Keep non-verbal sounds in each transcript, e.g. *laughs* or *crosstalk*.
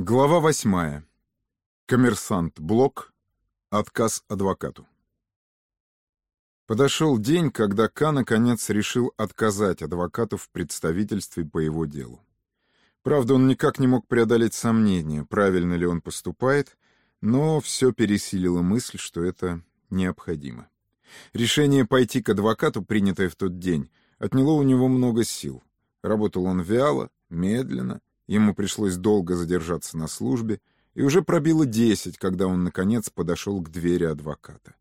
Глава восьмая. Коммерсант Блок. Отказ адвокату. Подошел день, когда К. наконец решил отказать адвокату в представительстве по его делу. Правда, он никак не мог преодолеть сомнения, правильно ли он поступает, но все пересилило мысль, что это необходимо. Решение пойти к адвокату, принятое в тот день, отняло у него много сил. Работал он вяло, медленно, Ему пришлось долго задержаться на службе, и уже пробило десять, когда он, наконец, подошел к двери адвоката.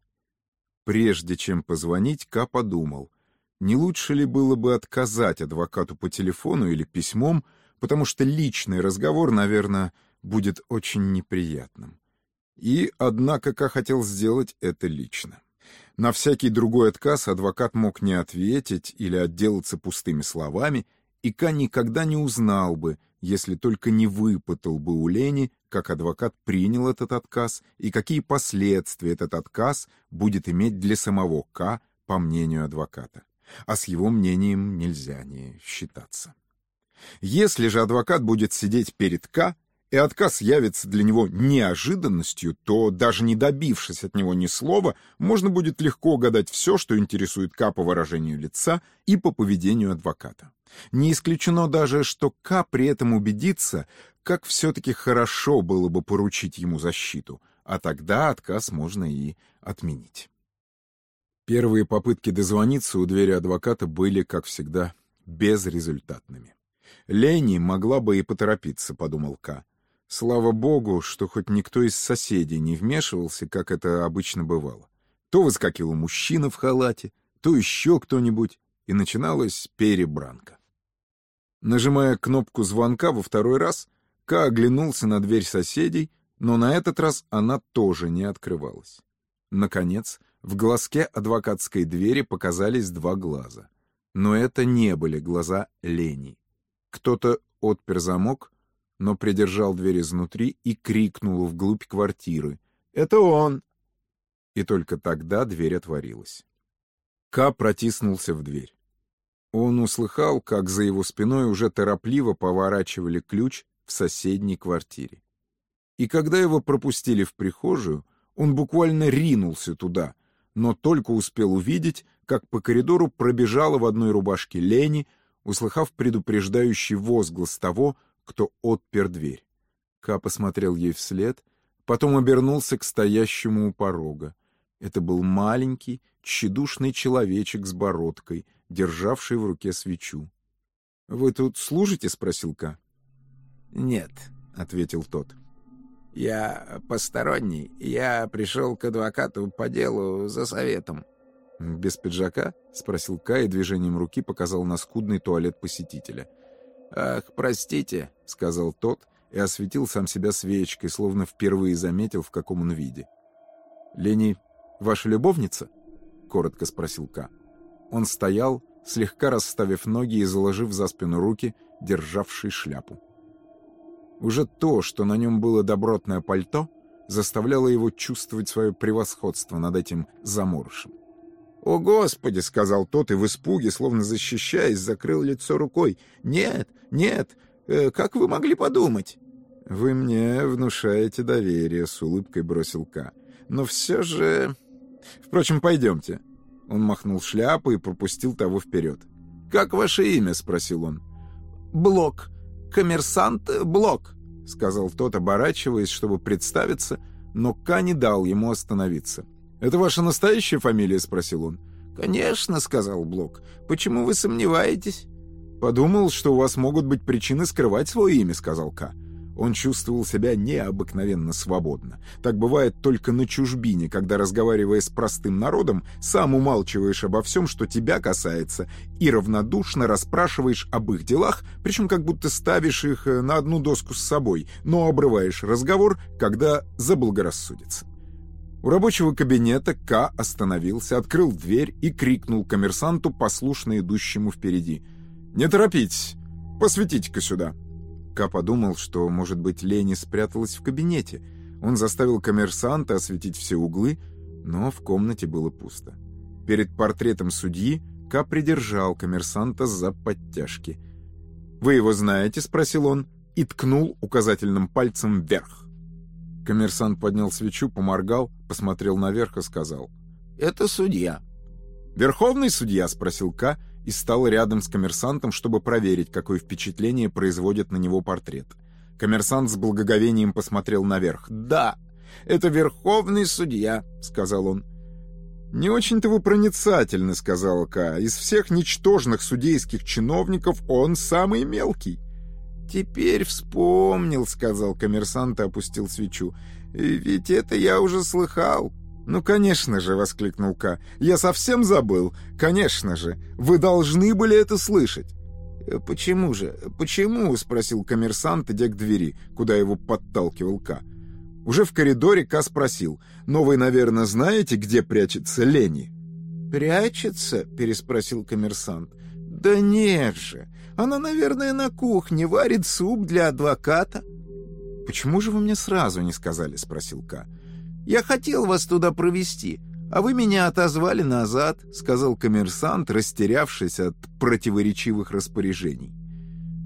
Прежде чем позвонить, Ка подумал, не лучше ли было бы отказать адвокату по телефону или письмом, потому что личный разговор, наверное, будет очень неприятным. И, однако, Ка хотел сделать это лично. На всякий другой отказ адвокат мог не ответить или отделаться пустыми словами, и Ка никогда не узнал бы, если только не выпытал бы у Лени, как адвокат принял этот отказ и какие последствия этот отказ будет иметь для самого К, по мнению адвоката. А с его мнением нельзя не считаться. Если же адвокат будет сидеть перед К, и отказ явится для него неожиданностью, то, даже не добившись от него ни слова, можно будет легко угадать все, что интересует К по выражению лица и по поведению адвоката. Не исключено даже, что К при этом убедится, как все-таки хорошо было бы поручить ему защиту, а тогда отказ можно и отменить. Первые попытки дозвониться у двери адвоката были, как всегда, безрезультатными. Лени могла бы и поторопиться, подумал К. Слава богу, что хоть никто из соседей не вмешивался, как это обычно бывало. То выскакивал мужчина в халате, то еще кто-нибудь, и начиналась перебранка. Нажимая кнопку звонка во второй раз, Ка оглянулся на дверь соседей, но на этот раз она тоже не открывалась. Наконец, в глазке адвокатской двери показались два глаза. Но это не были глаза Лени. Кто-то отпер замок, но придержал дверь изнутри и крикнул вглубь квартиры. «Это он!» И только тогда дверь отворилась. Ка протиснулся в дверь. Он услыхал, как за его спиной уже торопливо поворачивали ключ в соседней квартире. И когда его пропустили в прихожую, он буквально ринулся туда, но только успел увидеть, как по коридору пробежала в одной рубашке Лени, услыхав предупреждающий возглас того, кто отпер дверь. Ка посмотрел ей вслед, потом обернулся к стоящему у порога. Это был маленький, тщедушный человечек с бородкой, державший в руке свечу. — Вы тут служите? — спросил Ка. — Нет, — ответил тот. — Я посторонний. Я пришел к адвокату по делу за советом. — Без пиджака? — спросил Ка и движением руки показал на скудный туалет посетителя. «Ах, простите», — сказал тот и осветил сам себя свечкой, словно впервые заметил, в каком он виде. «Лени, ваша любовница?» — коротко спросил Ка. Он стоял, слегка расставив ноги и заложив за спину руки, державший шляпу. Уже то, что на нем было добротное пальто, заставляло его чувствовать свое превосходство над этим заморышем. «О, Господи!» — сказал тот и в испуге, словно защищаясь, закрыл лицо рукой. «Нет, нет! Э, как вы могли подумать?» «Вы мне внушаете доверие», — с улыбкой бросил К. «Но все же...» «Впрочем, пойдемте». Он махнул шляпой и пропустил того вперед. «Как ваше имя?» — спросил он. «Блок. Коммерсант Блок», — сказал тот, оборачиваясь, чтобы представиться, но Ка не дал ему остановиться. «Это ваша настоящая фамилия?» — спросил он. «Конечно», — сказал Блок. «Почему вы сомневаетесь?» «Подумал, что у вас могут быть причины скрывать свое имя», — сказал Ка. Он чувствовал себя необыкновенно свободно. Так бывает только на чужбине, когда, разговаривая с простым народом, сам умалчиваешь обо всем, что тебя касается, и равнодушно расспрашиваешь об их делах, причем как будто ставишь их э, на одну доску с собой, но обрываешь разговор, когда заблагорассудится. У рабочего кабинета К остановился, открыл дверь и крикнул коммерсанту, послушно идущему впереди. «Не торопитесь! Посветите-ка сюда!» К подумал, что, может быть, Лени спряталась в кабинете. Он заставил коммерсанта осветить все углы, но в комнате было пусто. Перед портретом судьи К придержал коммерсанта за подтяжки. «Вы его знаете?» — спросил он. и ткнул указательным пальцем вверх. Коммерсант поднял свечу, поморгал, посмотрел наверх и сказал. «Это судья». «Верховный судья?» — спросил К. и стал рядом с коммерсантом, чтобы проверить, какое впечатление производит на него портрет. Коммерсант с благоговением посмотрел наверх. «Да, это верховный судья», — сказал он. «Не очень-то вы проницательны», — сказал К. «Из всех ничтожных судейских чиновников он самый мелкий». «Теперь вспомнил», — сказал коммерсант и опустил свечу. «Ведь это я уже слыхал». «Ну, конечно же», — воскликнул К. «Я совсем забыл. Конечно же. Вы должны были это слышать». «Почему же? Почему?» — спросил коммерсант, идя к двери, куда его подталкивал К. Уже в коридоре Ка спросил, «Но вы, наверное, знаете, где прячется Лени?» «Прячется?» — переспросил коммерсант. «Да нет же! Она, наверное, на кухне варит суп для адвоката». «Почему же вы мне сразу не сказали?» — спросил Ка. «Я хотел вас туда провести, а вы меня отозвали назад», — сказал коммерсант, растерявшись от противоречивых распоряжений.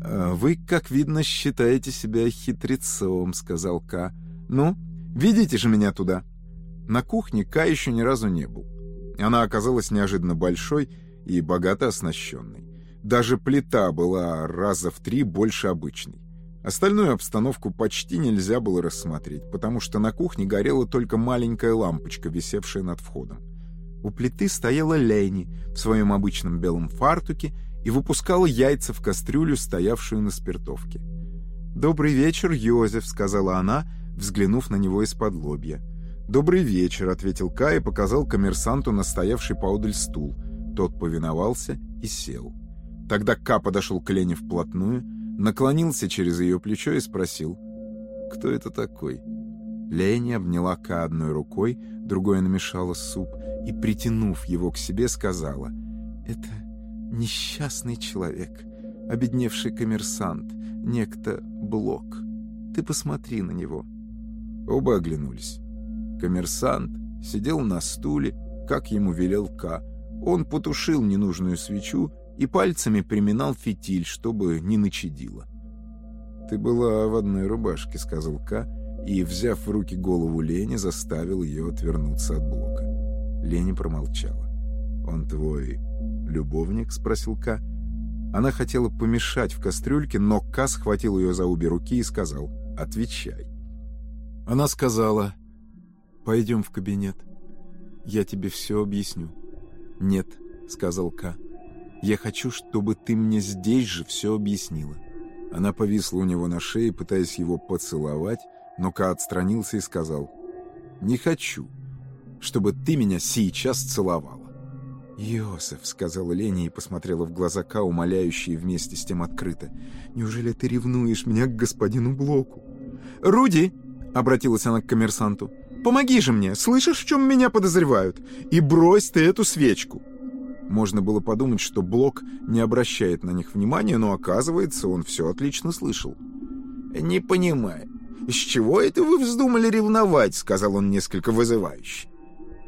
«А «Вы, как видно, считаете себя хитрецом», — сказал Ка. «Ну, ведите же меня туда». На кухне Ка еще ни разу не был. Она оказалась неожиданно большой и богато оснащенной. Даже плита была раза в три больше обычной. Остальную обстановку почти нельзя было рассмотреть, потому что на кухне горела только маленькая лампочка, висевшая над входом. У плиты стояла Лейни в своем обычном белом фартуке и выпускала яйца в кастрюлю, стоявшую на спиртовке. «Добрый вечер, Йозеф», — сказала она, взглянув на него из-под лобья. «Добрый вечер», — ответил Кай и показал коммерсанту настоявший поодаль стул. Тот повиновался и сел. Тогда Ка подошел к Лене вплотную, наклонился через ее плечо и спросил, «Кто это такой?» Леня обняла Ка одной рукой, другой намешала суп и, притянув его к себе, сказала, «Это несчастный человек, обедневший коммерсант, некто Блок. Ты посмотри на него». Оба оглянулись. Коммерсант сидел на стуле, как ему велел Ка. Он потушил ненужную свечу и пальцами приминал фитиль, чтобы не начадило. «Ты была в одной рубашке», — сказал Ка, и, взяв в руки голову Лени, заставил ее отвернуться от блока. Лени промолчала. «Он твой любовник?» — спросил Ка. Она хотела помешать в кастрюльке, но Ка схватил ее за обе руки и сказал «Отвечай». Она сказала «Пойдем в кабинет. Я тебе все объясню». «Нет», — сказал Ка. Я хочу, чтобы ты мне здесь же все объяснила». Она повисла у него на шее, пытаясь его поцеловать, но Ка отстранился и сказал, «Не хочу, чтобы ты меня сейчас целовала». «Йосеф», — сказала Леня и посмотрела в глаза Ка, умоляющие вместе с тем открыто, «неужели ты ревнуешь меня к господину Блоку?» «Руди!» — обратилась она к коммерсанту. «Помоги же мне, слышишь, в чем меня подозревают? И брось ты эту свечку!» Можно было подумать, что Блок не обращает на них внимания, но оказывается, он все отлично слышал. «Не понимаю, с чего это вы вздумали ревновать?» — сказал он несколько вызывающе.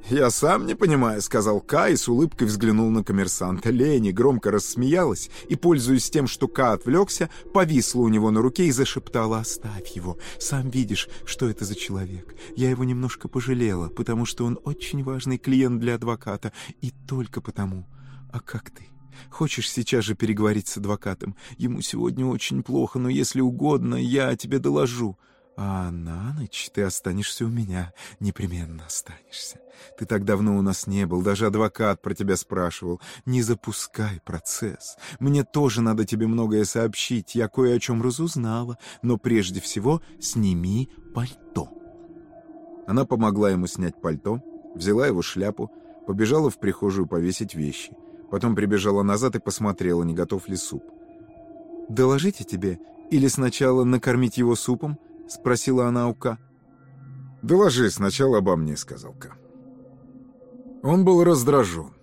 «Я сам не понимаю», — сказал Ка и с улыбкой взглянул на коммерсанта. Лени громко рассмеялась и, пользуясь тем, что Ка отвлекся, повисла у него на руке и зашептала «Оставь его, сам видишь, что это за человек. Я его немножко пожалела, потому что он очень важный клиент для адвоката, и только потому. А как ты? Хочешь сейчас же переговорить с адвокатом? Ему сегодня очень плохо, но если угодно, я тебе доложу». А на ночь ты останешься у меня, непременно останешься. Ты так давно у нас не был, даже адвокат про тебя спрашивал. Не запускай процесс. Мне тоже надо тебе многое сообщить, я кое о чем разузнала, но прежде всего сними пальто». Она помогла ему снять пальто, взяла его шляпу, побежала в прихожую повесить вещи. Потом прибежала назад и посмотрела, не готов ли суп. «Доложите тебе? Или сначала накормить его супом?» — спросила она у Ка. «Доложи сначала обо мне», — сказал Ка. Он был раздражен,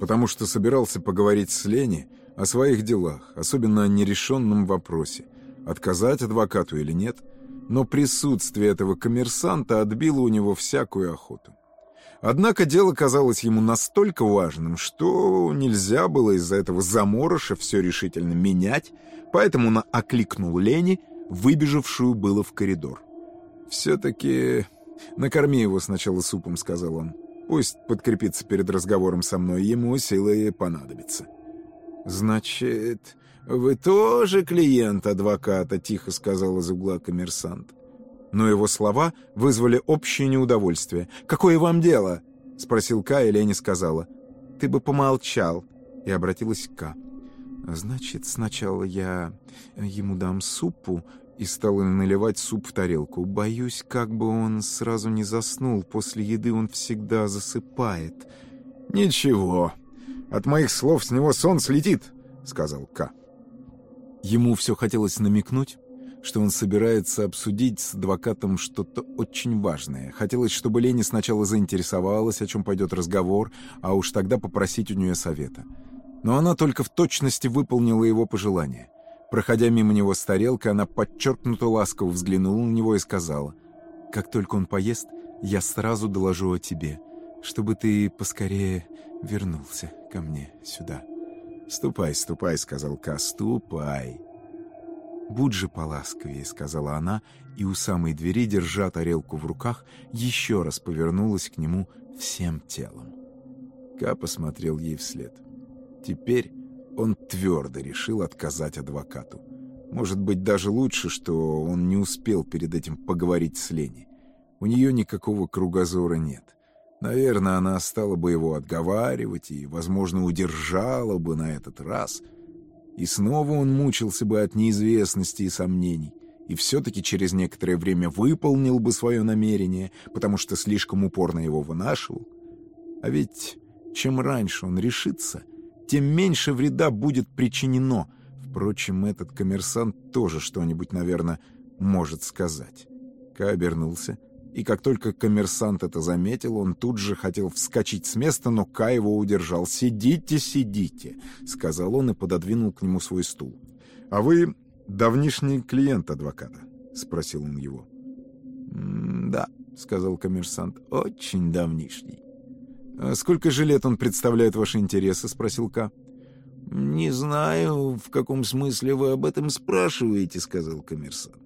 потому что собирался поговорить с Лени о своих делах, особенно о нерешенном вопросе, отказать адвокату или нет, но присутствие этого коммерсанта отбило у него всякую охоту. Однако дело казалось ему настолько важным, что нельзя было из-за этого заморыша все решительно менять, поэтому он окликнул Лени — выбежавшую было в коридор. «Все-таки накорми его сначала супом», — сказал он. «Пусть подкрепится перед разговором со мной, ему силы понадобится». «Значит, вы тоже клиент адвоката?» — тихо сказал из угла коммерсант. Но его слова вызвали общее неудовольствие. «Какое вам дело?» — спросил Ка, и Лени сказала. «Ты бы помолчал», — и обратилась к Ка. «Значит, сначала я ему дам супу и стала наливать суп в тарелку. Боюсь, как бы он сразу не заснул. После еды он всегда засыпает». «Ничего, от моих слов с него сон слетит», — сказал Ка. Ему все хотелось намекнуть, что он собирается обсудить с адвокатом что-то очень важное. Хотелось, чтобы Лени сначала заинтересовалась, о чем пойдет разговор, а уж тогда попросить у нее совета. Но она только в точности выполнила его пожелание. Проходя мимо него с тарелкой, она подчеркнуто ласково взглянула на него и сказала, «Как только он поест, я сразу доложу о тебе, чтобы ты поскорее вернулся ко мне сюда». «Ступай, ступай», — сказал Ка, — «ступай». «Будь же поласковее», — сказала она, и у самой двери, держа тарелку в руках, еще раз повернулась к нему всем телом. Ка посмотрел ей вслед. Теперь он твердо решил отказать адвокату. Может быть, даже лучше, что он не успел перед этим поговорить с Лени. У нее никакого кругозора нет. Наверное, она стала бы его отговаривать и, возможно, удержала бы на этот раз. И снова он мучился бы от неизвестности и сомнений. И все-таки через некоторое время выполнил бы свое намерение, потому что слишком упорно его вынашивал. А ведь чем раньше он решится — тем меньше вреда будет причинено. Впрочем, этот коммерсант тоже что-нибудь, наверное, может сказать. Ка обернулся, и как только коммерсант это заметил, он тут же хотел вскочить с места, но Ка его удержал. «Сидите, сидите», — сказал он и пододвинул к нему свой стул. «А вы давнишний клиент адвоката?» — спросил он его. «Да», — сказал коммерсант, — «очень давнишний». А «Сколько же лет он представляет ваши интересы?» — спросил Ка. «Не знаю, в каком смысле вы об этом спрашиваете», — сказал коммерсант.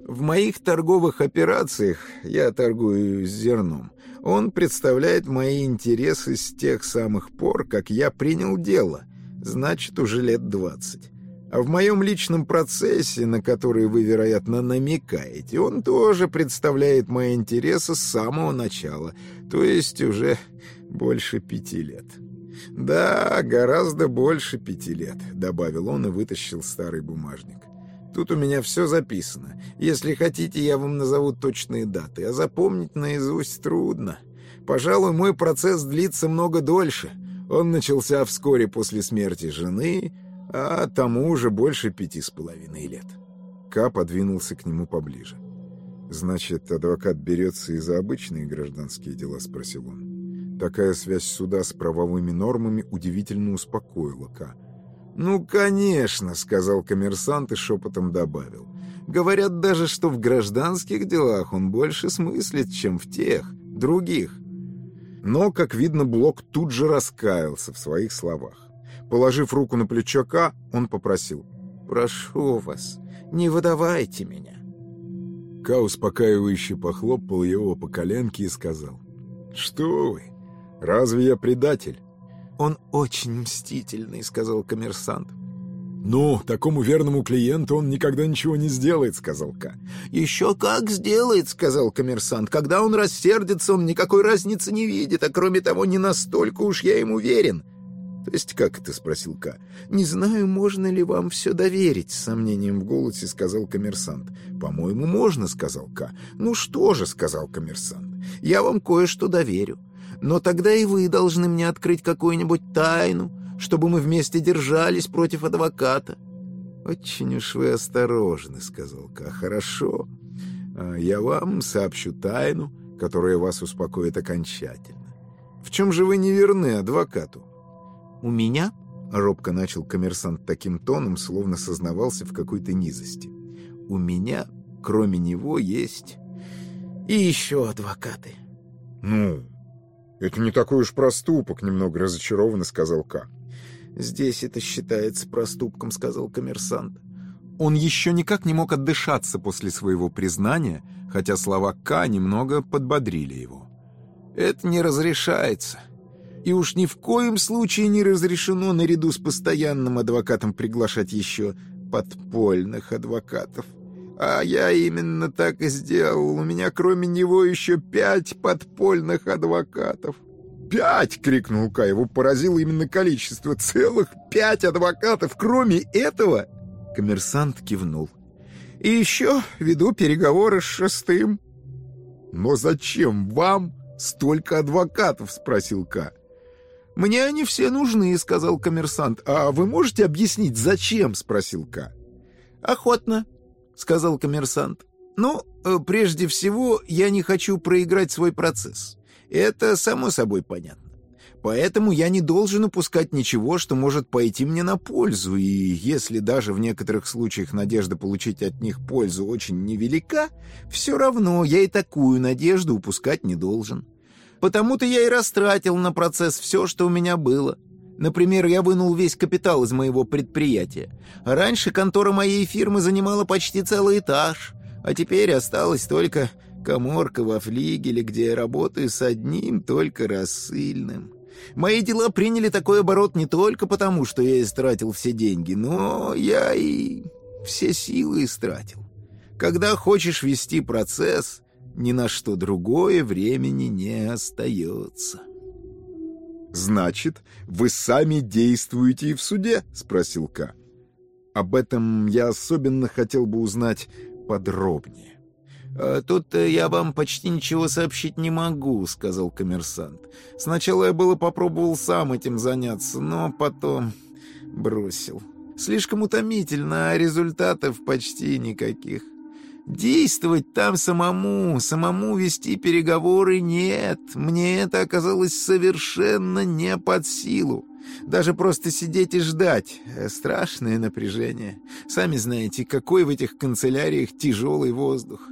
«В моих торговых операциях, я торгую зерном, он представляет мои интересы с тех самых пор, как я принял дело, значит, уже лет двадцать. А в моем личном процессе, на который вы, вероятно, намекаете, он тоже представляет мои интересы с самого начала, то есть уже больше пяти лет. «Да, гораздо больше пяти лет», — добавил он и вытащил старый бумажник. «Тут у меня все записано. Если хотите, я вам назову точные даты, а запомнить наизусть трудно. Пожалуй, мой процесс длится много дольше. Он начался вскоре после смерти жены, а тому уже больше пяти с половиной лет». Ка подвинулся к нему поближе. «Значит, адвокат берется и за обычные гражданские дела?» — спросил он. Такая связь суда с правовыми нормами удивительно успокоила Ка. «Ну, конечно», — сказал коммерсант и шепотом добавил. «Говорят даже, что в гражданских делах он больше смыслит, чем в тех, других». Но, как видно, Блок тут же раскаялся в своих словах. Положив руку на плечо Ка, он попросил. «Прошу вас, не выдавайте меня». Ка успокаивающе похлопал его по коленке и сказал. «Что вы? Разве я предатель?» «Он очень мстительный», — сказал коммерсант. «Ну, такому верному клиенту он никогда ничего не сделает», — сказал Ка. «Еще как сделает», — сказал коммерсант. «Когда он рассердится, он никакой разницы не видит, а кроме того, не настолько уж я ему верен». «То есть как это?» — спросил Ка. «Не знаю, можно ли вам все доверить», — с сомнением в голосе сказал коммерсант. «По-моему, можно», — сказал Ка. «Ну что же», — сказал коммерсант. «Я вам кое-что доверю. Но тогда и вы должны мне открыть какую-нибудь тайну, чтобы мы вместе держались против адвоката». «Очень уж вы осторожны», — сказал Ка. «Хорошо. А я вам сообщу тайну, которая вас успокоит окончательно. В чем же вы не верны адвокату?» «У меня?» — робко начал коммерсант таким тоном, словно сознавался в какой-то низости. «У меня, кроме него, есть и еще адвокаты». «Ну, «Это не такой уж проступок», — немного разочарованно сказал Ка. «Здесь это считается проступком», — сказал коммерсант. Он еще никак не мог отдышаться после своего признания, хотя слова К немного подбодрили его. «Это не разрешается. И уж ни в коем случае не разрешено наряду с постоянным адвокатом приглашать еще подпольных адвокатов. А я именно так и сделал. У меня кроме него еще пять подпольных адвокатов. «Пять!» — крикнул Ка. Его поразило именно количество. «Целых пять адвокатов! Кроме этого!» Коммерсант кивнул. «И еще веду переговоры с шестым». «Но зачем вам столько адвокатов?» — спросил Ка. «Мне они все нужны», — сказал коммерсант. «А вы можете объяснить, зачем?» — спросил Ка. «Охотно», — сказал коммерсант. «Ну, э, прежде всего, я не хочу проиграть свой процесс. Это само собой понятно. Поэтому я не должен упускать ничего, что может пойти мне на пользу, и если даже в некоторых случаях надежда получить от них пользу очень невелика, все равно я и такую надежду упускать не должен. Потому-то я и растратил на процесс все, что у меня было. Например, я вынул весь капитал из моего предприятия. Раньше контора моей фирмы занимала почти целый этаж, а теперь осталось только коморка во флигеле, где я работаю с одним только рассыльным. Мои дела приняли такой оборот не только потому, что я истратил все деньги, но я и все силы истратил. Когда хочешь вести процесс, ни на что другое времени не остается. «Значит, вы сами действуете и в суде?» — спросил К. «Об этом я особенно хотел бы узнать подробнее». «А «Тут я вам почти ничего сообщить не могу», — сказал коммерсант. «Сначала я было попробовал сам этим заняться, но потом бросил. Слишком утомительно, а результатов почти никаких. Действовать там самому, самому вести переговоры нет. Мне это оказалось совершенно не под силу. Даже просто сидеть и ждать — страшное напряжение. Сами знаете, какой в этих канцеляриях тяжелый воздух.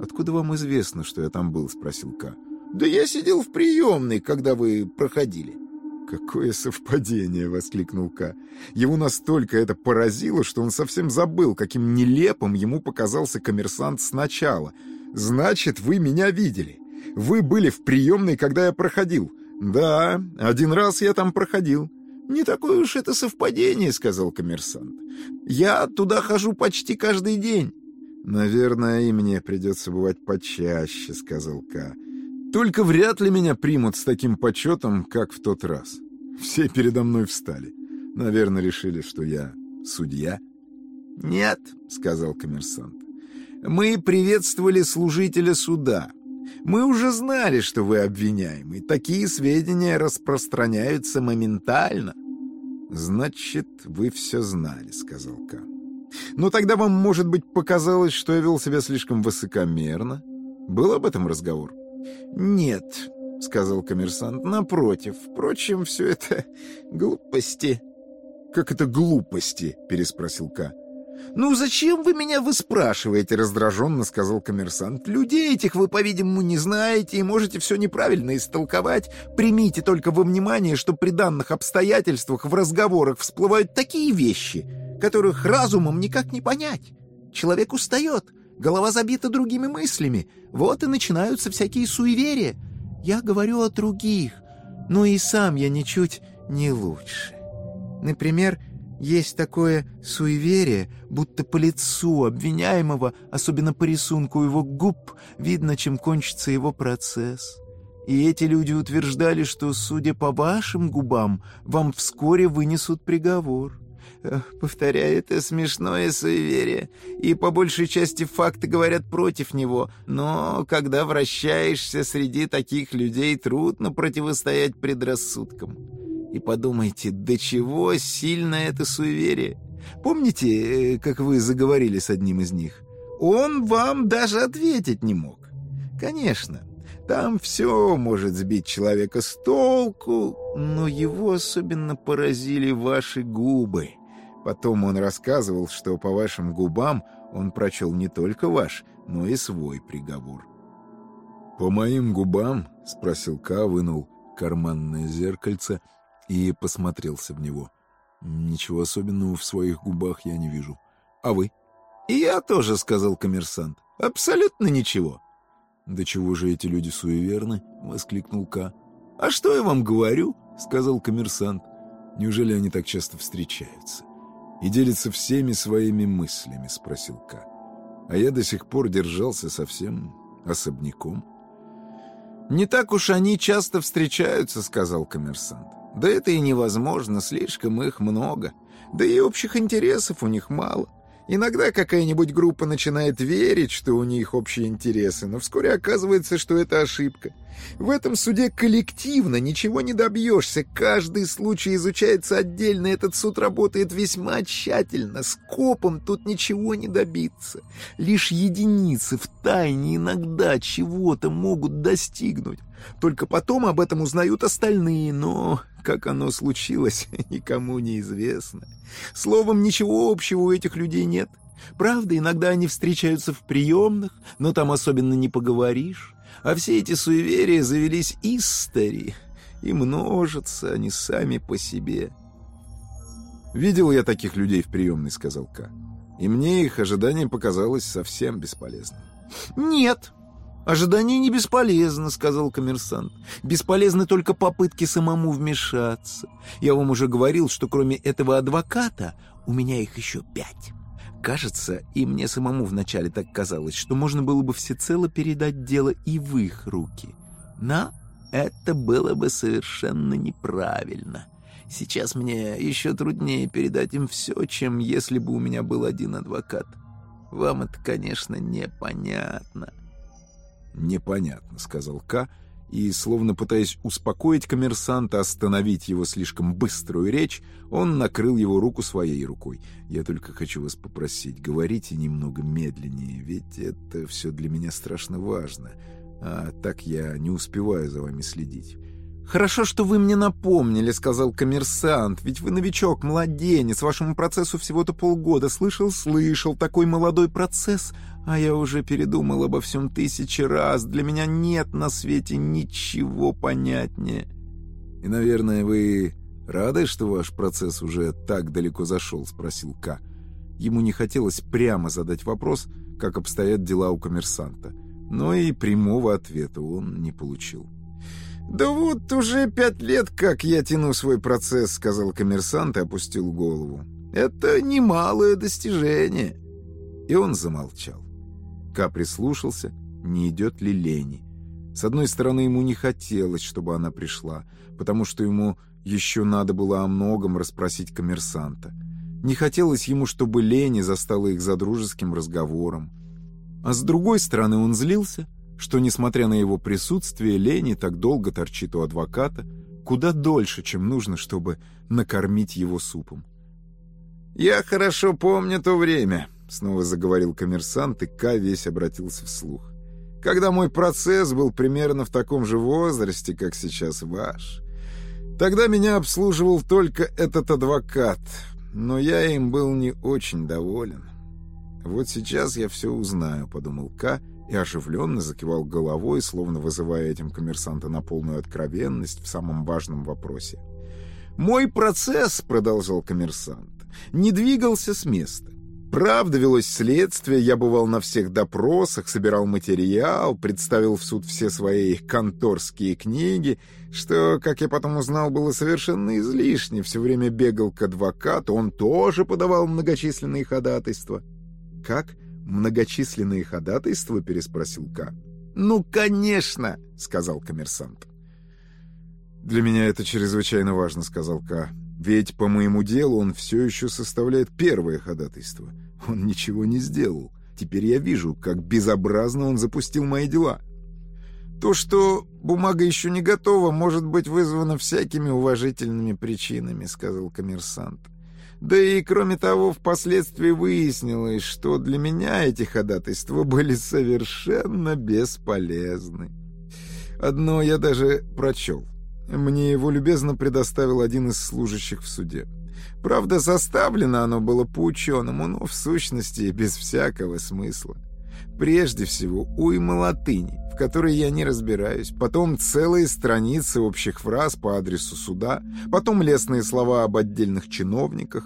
«Откуда вам известно, что я там был?» — спросил К. «Да я сидел в приемной, когда вы проходили». «Какое совпадение!» — воскликнул К. Его настолько это поразило, что он совсем забыл, каким нелепым ему показался коммерсант сначала. «Значит, вы меня видели. Вы были в приемной, когда я проходил». «Да, один раз я там проходил». «Не такое уж это совпадение», — сказал коммерсант. «Я туда хожу почти каждый день». «Наверное, и мне придется бывать почаще», — сказал К. «Только вряд ли меня примут с таким почетом, как в тот раз. Все передо мной встали. Наверное, решили, что я судья». «Нет», — сказал коммерсант. «Мы приветствовали служителя суда. Мы уже знали, что вы обвиняемый. Такие сведения распространяются моментально». «Значит, вы все знали», — сказал К. Но тогда вам, может быть, показалось, что я вел себя слишком высокомерно? Был об этом разговор? Нет, сказал коммерсант, напротив. Впрочем, все это *laughs* глупости. Как это глупости? переспросил К. «Ну зачем вы меня выспрашиваете?» — раздраженно сказал коммерсант. «Людей этих вы, по-видимому, не знаете и можете все неправильно истолковать. Примите только во внимание, что при данных обстоятельствах в разговорах всплывают такие вещи, которых разумом никак не понять. Человек устает, голова забита другими мыслями. Вот и начинаются всякие суеверия. Я говорю о других, но и сам я ничуть не лучше. Например, есть такое суеверие, будто по лицу обвиняемого, особенно по рисунку его губ, видно, чем кончится его процесс. И эти люди утверждали, что, судя по вашим губам, вам вскоре вынесут приговор. Повторяю, это смешное суеверие, и по большей части факты говорят против него, но когда вращаешься среди таких людей, трудно противостоять предрассудкам. И подумайте, до чего сильно это суеверие. Помните, э, как вы заговорили с одним из них? Он вам даже ответить не мог. Конечно, там все может сбить человека с толку, но его особенно поразили ваши губы. Потом он рассказывал, что по вашим губам он прочел не только ваш, но и свой приговор. «По моим губам?» — спросил Ка, вынул карманное зеркальце и посмотрелся в него. «Ничего особенного в своих губах я не вижу. А вы? И я тоже, сказал коммерсант. Абсолютно ничего. Да чего же эти люди суеверны? воскликнул К. А что я вам говорю? сказал коммерсант. Неужели они так часто встречаются? И делятся всеми своими мыслями, спросил К. А я до сих пор держался совсем особняком. «Не так уж они часто встречаются», — сказал коммерсант. «Да это и невозможно, слишком их много. Да и общих интересов у них мало. Иногда какая-нибудь группа начинает верить, что у них общие интересы, но вскоре оказывается, что это ошибка. В этом суде коллективно ничего не добьешься, каждый случай изучается отдельно, этот суд работает весьма тщательно, с копом тут ничего не добиться. Лишь единицы в тайне иногда чего-то могут достигнуть. Только потом об этом узнают остальные, но как оно случилось, *laughs* никому не известно. Словом, ничего общего у этих людей нет. Правда, иногда они встречаются в приемных, но там особенно не поговоришь. А все эти суеверия завелись истори, и множатся они сами по себе. «Видел я таких людей в приемной», — сказал К. «И мне их ожидание показалось совсем бесполезным». «Нет», «Ожидание не бесполезно», — сказал коммерсант. «Бесполезны только попытки самому вмешаться. Я вам уже говорил, что кроме этого адвоката у меня их еще пять. Кажется, и мне самому вначале так казалось, что можно было бы всецело передать дело и в их руки. Но это было бы совершенно неправильно. Сейчас мне еще труднее передать им все, чем если бы у меня был один адвокат. Вам это, конечно, непонятно». «Непонятно», — сказал К, и, словно пытаясь успокоить коммерсанта, остановить его слишком быструю речь, он накрыл его руку своей рукой. «Я только хочу вас попросить, говорите немного медленнее, ведь это все для меня страшно важно, а так я не успеваю за вами следить». «Хорошо, что вы мне напомнили», — сказал коммерсант. «Ведь вы новичок, младенец, вашему процессу всего-то полгода. Слышал, слышал, такой молодой процесс. А я уже передумал обо всем тысячи раз. Для меня нет на свете ничего понятнее». «И, наверное, вы рады, что ваш процесс уже так далеко зашел?» — спросил К. Ему не хотелось прямо задать вопрос, как обстоят дела у коммерсанта. Но и прямого ответа он не получил. «Да вот уже пять лет, как я тяну свой процесс», — сказал коммерсант и опустил голову. «Это немалое достижение». И он замолчал. Ка прислушался, не идет ли Лени. С одной стороны, ему не хотелось, чтобы она пришла, потому что ему еще надо было о многом расспросить коммерсанта. Не хотелось ему, чтобы Лени застала их за дружеским разговором. А с другой стороны, он злился, что, несмотря на его присутствие, Лени так долго торчит у адвоката, куда дольше, чем нужно, чтобы накормить его супом. «Я хорошо помню то время», — снова заговорил коммерсант, и Ка весь обратился вслух. «Когда мой процесс был примерно в таком же возрасте, как сейчас ваш. Тогда меня обслуживал только этот адвокат, но я им был не очень доволен. Вот сейчас я все узнаю», — подумал Ка, — и оживленно закивал головой, словно вызывая этим коммерсанта на полную откровенность в самом важном вопросе. «Мой процесс», — продолжал коммерсант, — «не двигался с места. Правда, велось следствие, я бывал на всех допросах, собирал материал, представил в суд все свои конторские книги, что, как я потом узнал, было совершенно излишне. Все время бегал к адвокату, он тоже подавал многочисленные ходатайства. Как? многочисленные ходатайства?» — переспросил К. «Ну, конечно!» — сказал коммерсант. «Для меня это чрезвычайно важно», — сказал К. «Ведь по моему делу он все еще составляет первое ходатайство. Он ничего не сделал. Теперь я вижу, как безобразно он запустил мои дела». «То, что бумага еще не готова, может быть вызвано всякими уважительными причинами», — сказал коммерсант. Да и, кроме того, впоследствии выяснилось, что для меня эти ходатайства были совершенно бесполезны. Одно я даже прочел. Мне его любезно предоставил один из служащих в суде. Правда, составлено оно было по-ученому, но в сущности без всякого смысла. Прежде всего, уйма латыни, в которой я не разбираюсь, потом целые страницы общих фраз по адресу суда, потом лестные слова об отдельных чиновниках,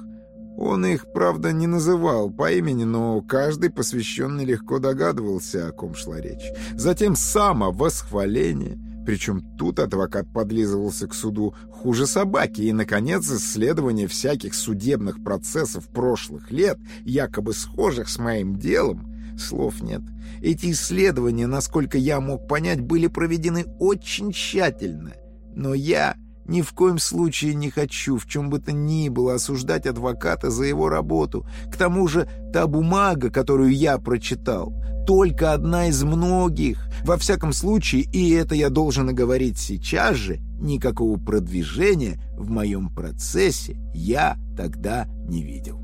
Он их, правда, не называл по имени, но каждый посвященный легко догадывался, о ком шла речь. Затем самовосхваление, причем тут адвокат подлизывался к суду хуже собаки, и, наконец, исследование всяких судебных процессов прошлых лет, якобы схожих с моим делом, слов нет. Эти исследования, насколько я мог понять, были проведены очень тщательно. Но я ни в коем случае не хочу в чем бы то ни было осуждать адвоката за его работу. К тому же та бумага, которую я прочитал, только одна из многих. Во всяком случае, и это я должен оговорить сейчас же, никакого продвижения в моем процессе я тогда не видел.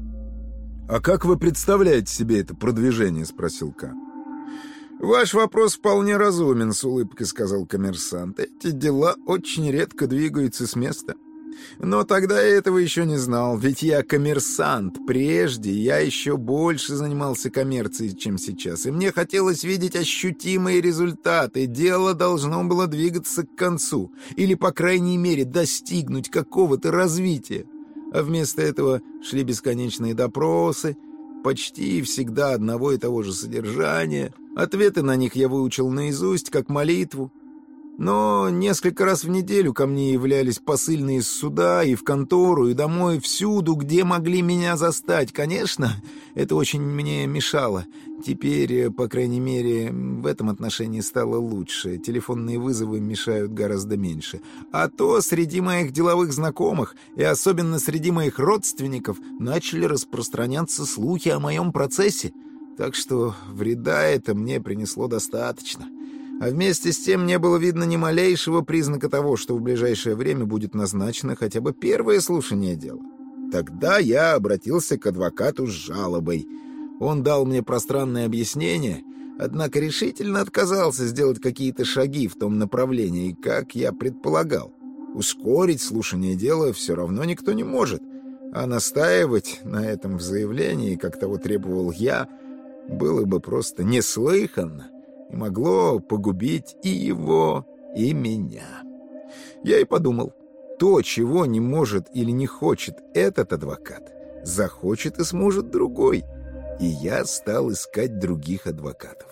«А как вы представляете себе это продвижение?» — спросил К. «Ваш вопрос вполне разумен», — с улыбкой сказал коммерсант. «Эти дела очень редко двигаются с места. Но тогда я этого еще не знал, ведь я коммерсант. Прежде я еще больше занимался коммерцией, чем сейчас, и мне хотелось видеть ощутимые результаты. Дело должно было двигаться к концу, или, по крайней мере, достигнуть какого-то развития. А вместо этого шли бесконечные допросы, почти всегда одного и того же содержания — Ответы на них я выучил наизусть, как молитву. Но несколько раз в неделю ко мне являлись посыльные из суда и в контору, и домой, всюду, где могли меня застать. Конечно, это очень мне мешало. Теперь, по крайней мере, в этом отношении стало лучше. Телефонные вызовы мешают гораздо меньше. А то среди моих деловых знакомых, и особенно среди моих родственников, начали распространяться слухи о моем процессе. Так что вреда это мне принесло достаточно. А вместе с тем не было видно ни малейшего признака того, что в ближайшее время будет назначено хотя бы первое слушание дела. Тогда я обратился к адвокату с жалобой. Он дал мне пространное объяснение, однако решительно отказался сделать какие-то шаги в том направлении, как я предполагал. Ускорить слушание дела все равно никто не может, а настаивать на этом в заявлении, как того требовал я, — было бы просто неслыханно и могло погубить и его, и меня. Я и подумал, то, чего не может или не хочет этот адвокат, захочет и сможет другой, и я стал искать других адвокатов.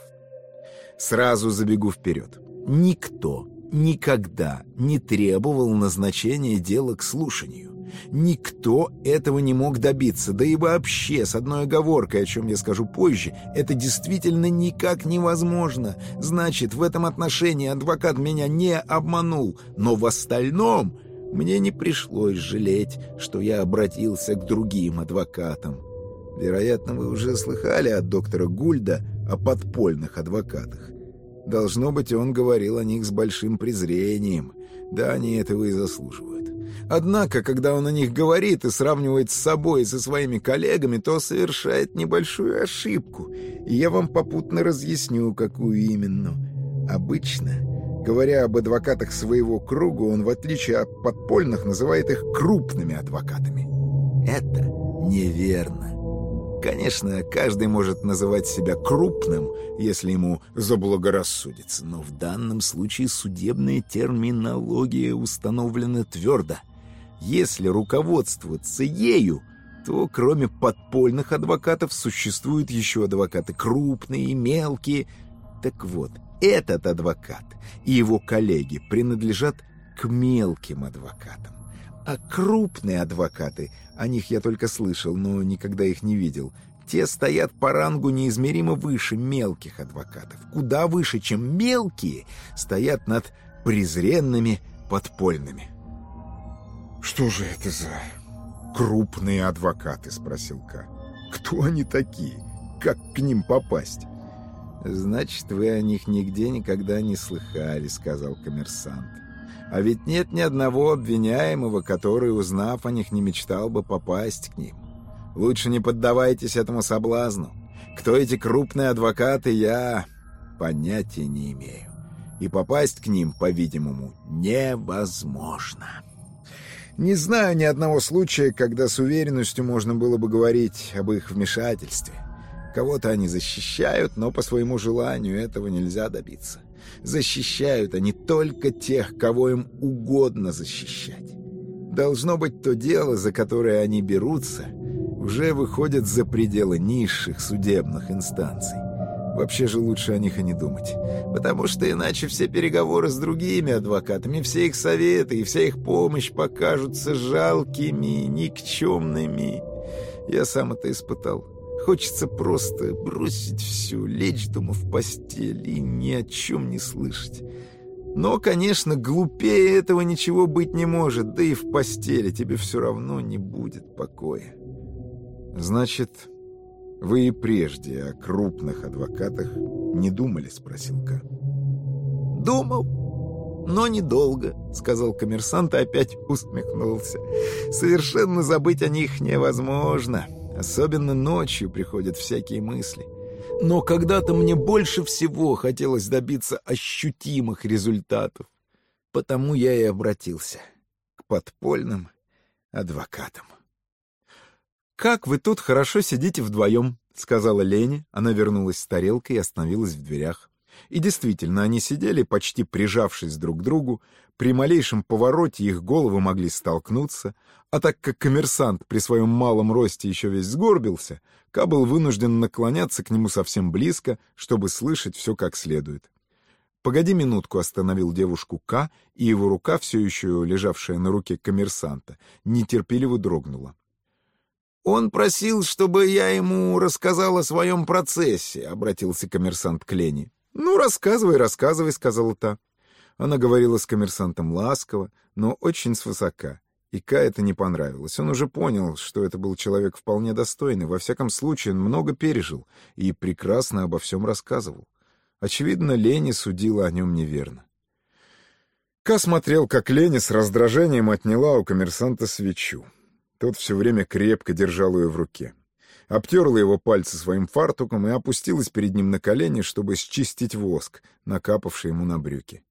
Сразу забегу вперед. Никто никогда не требовал назначения дела к слушанию. Никто этого не мог добиться, да и вообще, с одной оговоркой, о чем я скажу позже, это действительно никак невозможно. Значит, в этом отношении адвокат меня не обманул, но в остальном мне не пришлось жалеть, что я обратился к другим адвокатам. Вероятно, вы уже слыхали от доктора Гульда о подпольных адвокатах. Должно быть, он говорил о них с большим презрением. Да, они этого и заслуживают. Однако, когда он о них говорит и сравнивает с собой и со своими коллегами, то совершает небольшую ошибку, и я вам попутно разъясню, какую именно. Обычно, говоря об адвокатах своего круга, он, в отличие от подпольных, называет их крупными адвокатами. Это неверно. Конечно, каждый может называть себя крупным, если ему заблагорассудится, но в данном случае судебная терминология установлена твердо. Если руководствоваться ею, то кроме подпольных адвокатов существуют еще адвокаты крупные и мелкие. Так вот, этот адвокат и его коллеги принадлежат к мелким адвокатам. А крупные адвокаты, о них я только слышал, но никогда их не видел, те стоят по рангу неизмеримо выше мелких адвокатов. Куда выше, чем мелкие, стоят над презренными подпольными. «Что же это за крупные адвокаты?» — спросил Ка. «Кто они такие? Как к ним попасть?» «Значит, вы о них нигде никогда не слыхали», — сказал коммерсант. А ведь нет ни одного обвиняемого, который, узнав о них, не мечтал бы попасть к ним. Лучше не поддавайтесь этому соблазну. Кто эти крупные адвокаты, я понятия не имею. И попасть к ним, по-видимому, невозможно. Не знаю ни одного случая, когда с уверенностью можно было бы говорить об их вмешательстве. Кого-то они защищают, но по своему желанию этого нельзя добиться. Защищают они только тех, кого им угодно защищать. Должно быть то дело, за которое они берутся, уже выходят за пределы низших судебных инстанций. Вообще же лучше о них и не думать. Потому что иначе все переговоры с другими адвокатами, все их советы и вся их помощь покажутся жалкими, никчемными. Я сам это испытал. Хочется просто бросить все, лечь дома в постель и ни о чем не слышать. Но, конечно, глупее этого ничего быть не может, да и в постели тебе все равно не будет покоя. Значит, вы и прежде о крупных адвокатах не думали, спросил Ка. Думал, но недолго, сказал коммерсант и опять усмехнулся. Совершенно забыть о них невозможно. Особенно ночью приходят всякие мысли. Но когда-то мне больше всего хотелось добиться ощутимых результатов. Потому я и обратился к подпольным адвокатам. «Как вы тут хорошо сидите вдвоем», — сказала Лене. Она вернулась с тарелкой и остановилась в дверях. И действительно, они сидели, почти прижавшись друг к другу. При малейшем повороте их головы могли столкнуться, а так как коммерсант при своем малом росте еще весь сгорбился, Ка был вынужден наклоняться к нему совсем близко, чтобы слышать все как следует. «Погоди минутку», — остановил девушку К, и его рука, все еще лежавшая на руке коммерсанта, нетерпеливо дрогнула. «Он просил, чтобы я ему рассказал о своем процессе», — обратился коммерсант к Лене. «Ну, рассказывай, рассказывай», — сказала та. Она говорила с коммерсантом ласково, но очень свысока. И Ка это не понравилось. Он уже понял, что это был человек вполне достойный. Во всяком случае, он много пережил и прекрасно обо всем рассказывал. Очевидно, Лени судила о нем неверно. Ка смотрел, как Лени с раздражением отняла у коммерсанта свечу. Тот все время крепко держал ее в руке. Обтерла его пальцы своим фартуком и опустилась перед ним на колени, чтобы счистить воск, накапавший ему на брюки.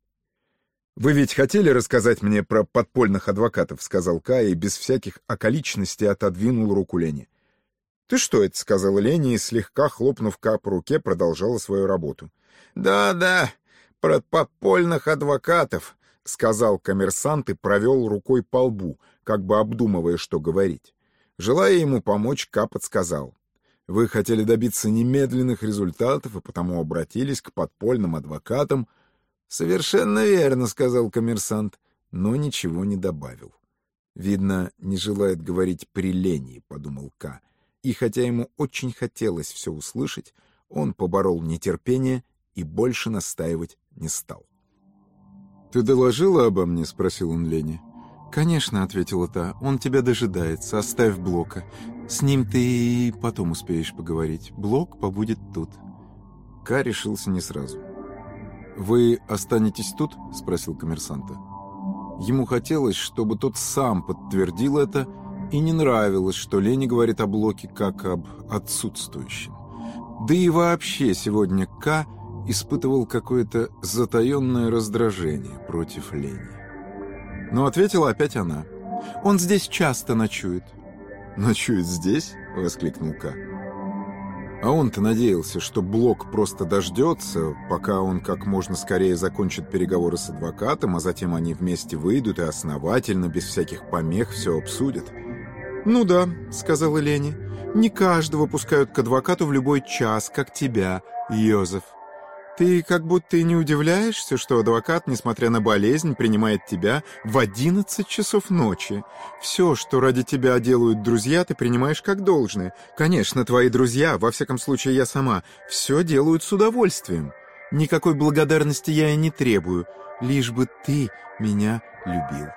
«Вы ведь хотели рассказать мне про подпольных адвокатов?» — сказал Кай и без всяких околичностей отодвинул руку Лени. «Ты что это?» — сказала Лени и, слегка хлопнув Ка по руке, продолжала свою работу. «Да-да, про подпольных адвокатов», — сказал коммерсант и провел рукой по лбу, как бы обдумывая, что говорить. Желая ему помочь, Ка подсказал. «Вы хотели добиться немедленных результатов и потому обратились к подпольным адвокатам», — «Совершенно верно», — сказал коммерсант, но ничего не добавил. «Видно, не желает говорить при лени», — подумал К. И хотя ему очень хотелось все услышать, он поборол нетерпение и больше настаивать не стал. «Ты доложила обо мне?» — спросил он Лене. «Конечно», — ответила та, — «он тебя дожидается, оставь Блока. С ним ты потом успеешь поговорить. Блок побудет тут». Ка решился не сразу. «Вы останетесь тут?» — спросил коммерсанта. Ему хотелось, чтобы тот сам подтвердил это, и не нравилось, что Лени говорит о Блоке как об отсутствующем. Да и вообще сегодня К испытывал какое-то затаенное раздражение против Лени. Но ответила опять она. «Он здесь часто ночует». «Ночует здесь?» — воскликнул К. А он-то надеялся, что Блок просто дождется, пока он как можно скорее закончит переговоры с адвокатом, а затем они вместе выйдут и основательно, без всяких помех, все обсудят. «Ну да», — сказала Лени, — «не каждого пускают к адвокату в любой час, как тебя, Йозеф». Ты как будто и не удивляешься, что адвокат, несмотря на болезнь, принимает тебя в одиннадцать часов ночи. Все, что ради тебя делают друзья, ты принимаешь как должное. Конечно, твои друзья, во всяком случае я сама, все делают с удовольствием. Никакой благодарности я и не требую, лишь бы ты меня любил.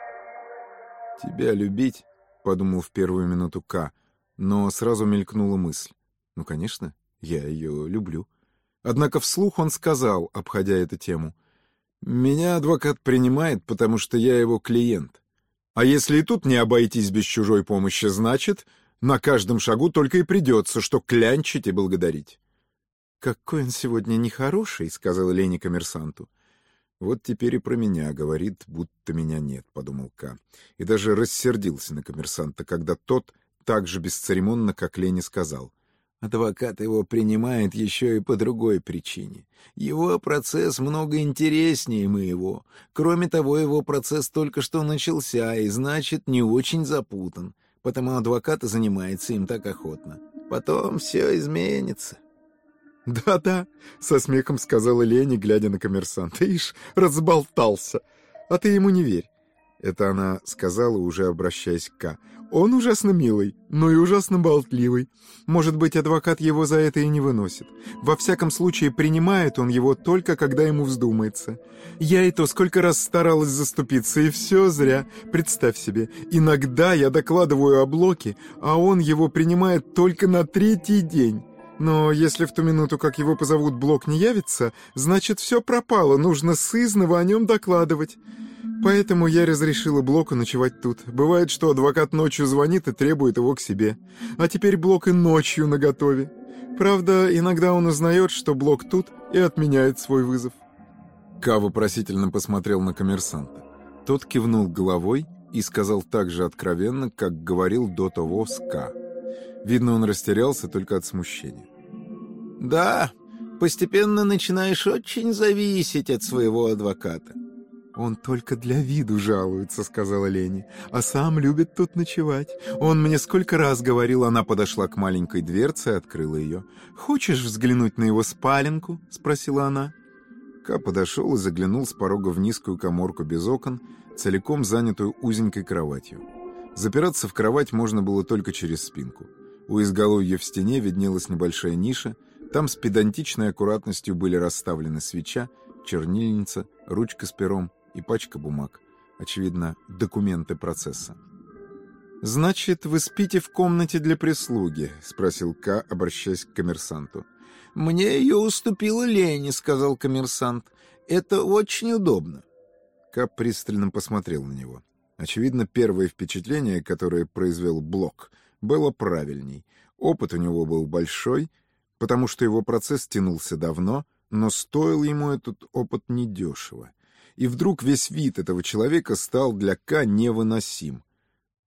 «Тебя любить?» — подумал в первую минуту К, но сразу мелькнула мысль. «Ну, конечно, я ее люблю». Однако вслух он сказал, обходя эту тему, «Меня адвокат принимает, потому что я его клиент. А если и тут не обойтись без чужой помощи, значит, на каждом шагу только и придется, что клянчить и благодарить». «Какой он сегодня нехороший», — сказал Лене коммерсанту. «Вот теперь и про меня говорит, будто меня нет», — подумал К. И даже рассердился на коммерсанта, когда тот так же бесцеремонно, как Лене сказал — Адвокат его принимает еще и по другой причине. Его процесс много интереснее моего. Кроме того, его процесс только что начался, и значит, не очень запутан. потому адвокат и занимается им так охотно. Потом все изменится. «Да-да», — со смехом сказала Лени, глядя на коммерсанта. «Ишь, разболтался. А ты ему не верь». Это она сказала, уже обращаясь к К. «Он ужасно милый, но и ужасно болтливый. Может быть, адвокат его за это и не выносит. Во всяком случае, принимает он его только, когда ему вздумается. Я и то сколько раз старалась заступиться, и все зря. Представь себе, иногда я докладываю о блоке, а он его принимает только на третий день». Но если в ту минуту, как его позовут, Блок не явится, значит, все пропало, нужно сызново о нем докладывать. Поэтому я разрешила Блоку ночевать тут. Бывает, что адвокат ночью звонит и требует его к себе. А теперь Блок и ночью наготове. Правда, иногда он узнает, что Блок тут, и отменяет свой вызов. Ка вопросительно посмотрел на коммерсанта. Тот кивнул головой и сказал так же откровенно, как говорил до того с Ка. Видно, он растерялся только от смущения. «Да, постепенно начинаешь очень зависеть от своего адвоката». «Он только для виду жалуется», — сказала Лени, «а сам любит тут ночевать. Он мне сколько раз говорил...» Она подошла к маленькой дверце и открыла ее. «Хочешь взглянуть на его спаленку?» — спросила она. Ка подошел и заглянул с порога в низкую коморку без окон, целиком занятую узенькой кроватью. Запираться в кровать можно было только через спинку. У изголовья в стене виднелась небольшая ниша, там с педантичной аккуратностью были расставлены свеча, чернильница, ручка с пером и пачка бумаг. Очевидно, документы процесса. «Значит, вы спите в комнате для прислуги?» — спросил К, обращаясь к коммерсанту. «Мне ее уступила Лени», — сказал коммерсант. «Это очень удобно». К пристально посмотрел на него. Очевидно, первое впечатление, которое произвел Блок — было правильней. Опыт у него был большой, потому что его процесс тянулся давно, но стоил ему этот опыт недешево. И вдруг весь вид этого человека стал для К невыносим.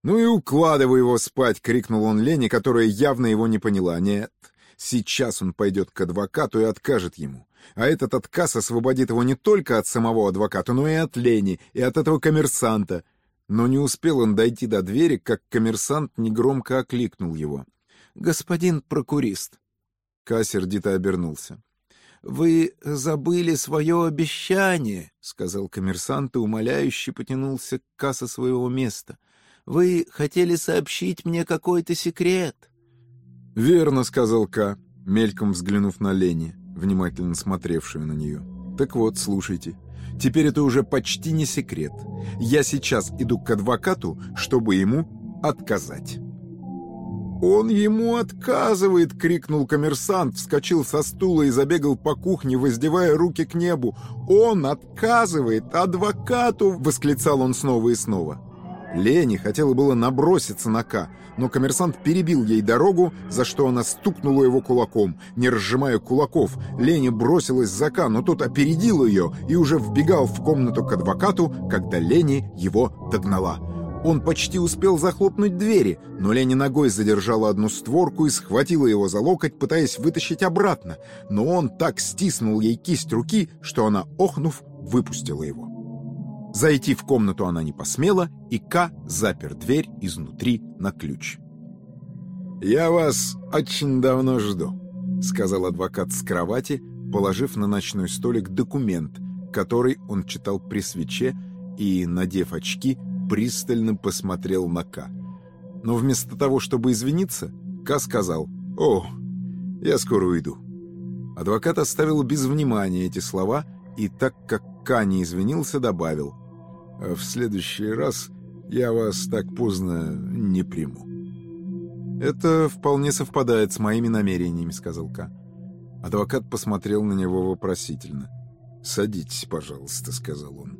«Ну и укладывай его спать!» — крикнул он Лене, которая явно его не поняла. «Нет, сейчас он пойдет к адвокату и откажет ему. А этот отказ освободит его не только от самого адвоката, но и от Лени, и от этого коммерсанта. Но не успел он дойти до двери, как коммерсант негромко окликнул его. «Господин прокурист!» Ка сердито обернулся. «Вы забыли свое обещание», — сказал коммерсант и умоляюще потянулся к Ка со своего места. «Вы хотели сообщить мне какой-то секрет». «Верно», — сказал Ка, мельком взглянув на Лени, внимательно смотревшую на нее. «Так вот, слушайте». Теперь это уже почти не секрет. Я сейчас иду к адвокату, чтобы ему отказать». «Он ему отказывает!» — крикнул коммерсант, вскочил со стула и забегал по кухне, воздевая руки к небу. «Он отказывает! Адвокату!» — восклицал он снова и снова. Лени хотела было наброситься на К, но коммерсант перебил ей дорогу, за что она стукнула его кулаком. Не разжимая кулаков, Лени бросилась за К, но тот опередил ее и уже вбегал в комнату к адвокату, когда Лени его догнала. Он почти успел захлопнуть двери, но Лени ногой задержала одну створку и схватила его за локоть, пытаясь вытащить обратно. Но он так стиснул ей кисть руки, что она, охнув, выпустила его. Зайти в комнату она не посмела, и К запер дверь изнутри на ключ. «Я вас очень давно жду», — сказал адвокат с кровати, положив на ночной столик документ, который он читал при свече и, надев очки, пристально посмотрел на К. Но вместо того, чтобы извиниться, К сказал «О, я скоро уйду». Адвокат оставил без внимания эти слова и, так как К не извинился, добавил «В следующий раз я вас так поздно не приму». «Это вполне совпадает с моими намерениями», — сказал К. Адвокат посмотрел на него вопросительно. «Садитесь, пожалуйста», — сказал он.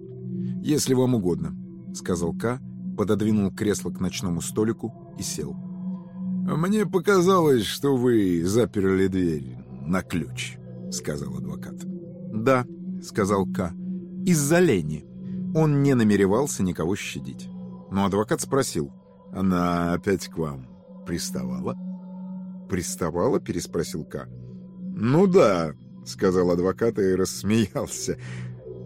«Если вам угодно», — сказал К, пододвинул кресло к ночному столику и сел. «Мне показалось, что вы заперли дверь на ключ», — сказал адвокат. «Да», — сказал К, — «из-за лени». Он не намеревался никого щадить. Но адвокат спросил, «Она опять к вам приставала?» «Приставала?» — переспросил К. «Ну да», — сказал адвокат и рассмеялся.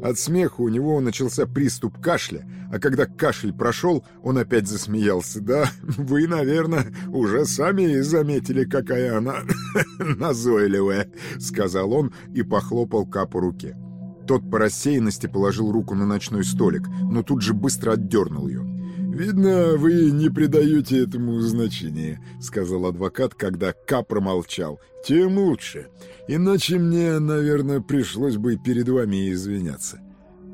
От смеха у него начался приступ кашля, а когда кашель прошел, он опять засмеялся. «Да, *laughs* вы, наверное, уже сами заметили, какая она *laughs* назойливая», — сказал он и похлопал Ка по руке. Тот по рассеянности положил руку на ночной столик, но тут же быстро отдернул ее. «Видно, вы не придаете этому значения», — сказал адвокат, когда Ка промолчал. «Тем лучше. Иначе мне, наверное, пришлось бы перед вами извиняться.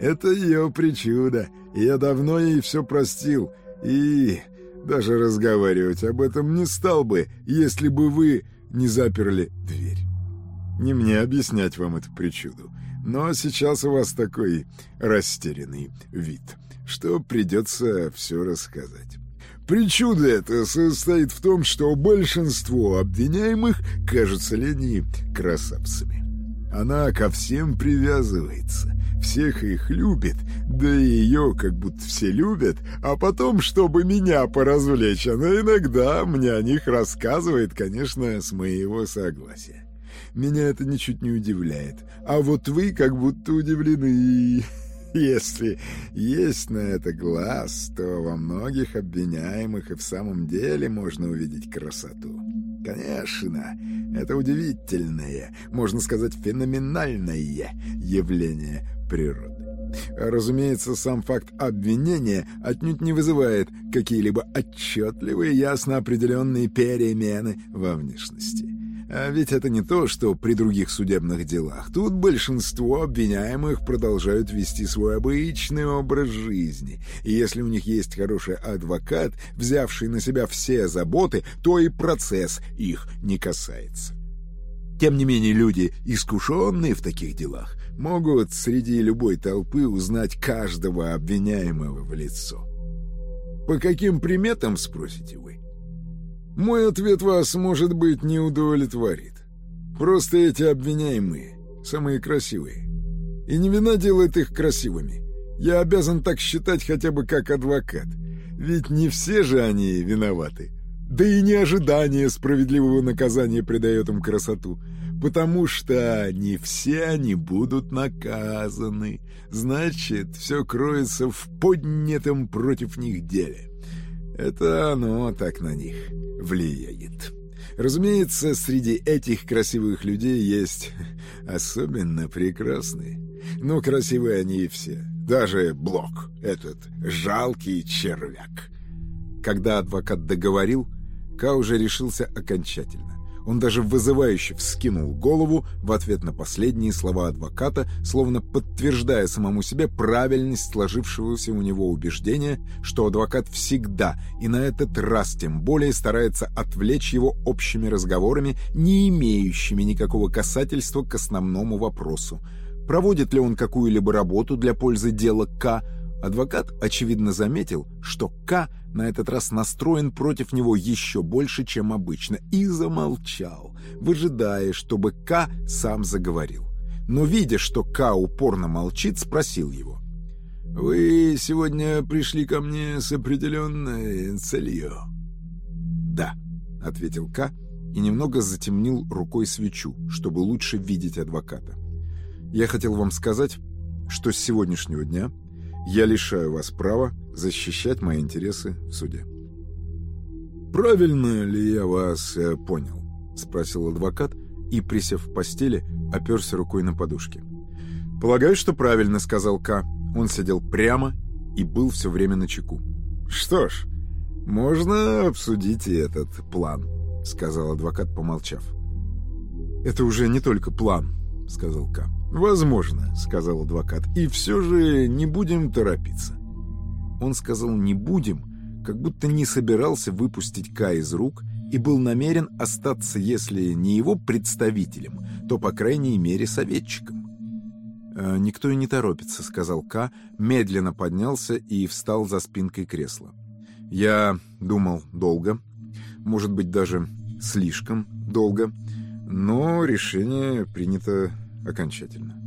Это ее причуда. Я давно ей все простил. И даже разговаривать об этом не стал бы, если бы вы не заперли дверь. Не мне объяснять вам эту причуду. Но сейчас у вас такой растерянный вид» что придется все рассказать. Причуда эта состоит в том, что большинство обвиняемых кажутся Лене красавцами. Она ко всем привязывается, всех их любит, да и ее как будто все любят, а потом, чтобы меня поразвлечь, она иногда мне о них рассказывает, конечно, с моего согласия. Меня это ничуть не удивляет, а вот вы как будто удивлены. *laughs* Если есть на это глаз, то во многих обвиняемых и в самом деле можно увидеть красоту. Конечно, это удивительное, можно сказать, феноменальное явление природы. Разумеется, сам факт обвинения отнюдь не вызывает какие-либо отчетливые, ясно определенные перемены во внешности. А ведь это не то, что при других судебных делах. Тут большинство обвиняемых продолжают вести свой обычный образ жизни. И если у них есть хороший адвокат, взявший на себя все заботы, то и процесс их не касается. Тем не менее, люди, искушенные в таких делах, могут среди любой толпы узнать каждого обвиняемого в лицо. По каким приметам, спросите вы? Мой ответ вас, может быть, не удовлетворит. Просто эти обвиняемые самые красивые. И не вина делает их красивыми. Я обязан так считать хотя бы как адвокат. Ведь не все же они виноваты. Да и не ожидание справедливого наказания придает им красоту. Потому что не все они будут наказаны. Значит, все кроется в поднятом против них деле. Это оно так на них влияет. Разумеется, среди этих красивых людей есть особенно прекрасные. Но красивые они и все. Даже Блок, этот жалкий червяк. Когда адвокат договорил, Ка уже решился окончательно. Он даже вызывающе вскинул голову в ответ на последние слова адвоката, словно подтверждая самому себе правильность сложившегося у него убеждения, что адвокат всегда и на этот раз тем более старается отвлечь его общими разговорами, не имеющими никакого касательства к основному вопросу. Проводит ли он какую-либо работу для пользы дела К, Адвокат, очевидно, заметил, что К на этот раз настроен против него еще больше, чем обычно, и замолчал, выжидая, чтобы К сам заговорил. Но, видя, что К упорно молчит, спросил его. «Вы сегодня пришли ко мне с определенной целью?» «Да», — ответил К и немного затемнил рукой свечу, чтобы лучше видеть адвоката. «Я хотел вам сказать, что с сегодняшнего дня я лишаю вас права защищать мои интересы в суде. «Правильно ли я вас э, понял?» — спросил адвокат и, присев в постели, оперся рукой на подушке. «Полагаю, что правильно», — сказал К. Он сидел прямо и был все время на чеку. «Что ж, можно обсудить и этот план», — сказал адвокат, помолчав. «Это уже не только план», — сказал К. «Возможно», — сказал адвокат, — «и все же не будем торопиться». Он сказал «не будем», как будто не собирался выпустить Ка из рук и был намерен остаться, если не его представителем, то, по крайней мере, советчиком. «Э, «Никто и не торопится», — сказал Ка, медленно поднялся и встал за спинкой кресла. «Я думал долго, может быть, даже слишком долго, но решение принято окончательно.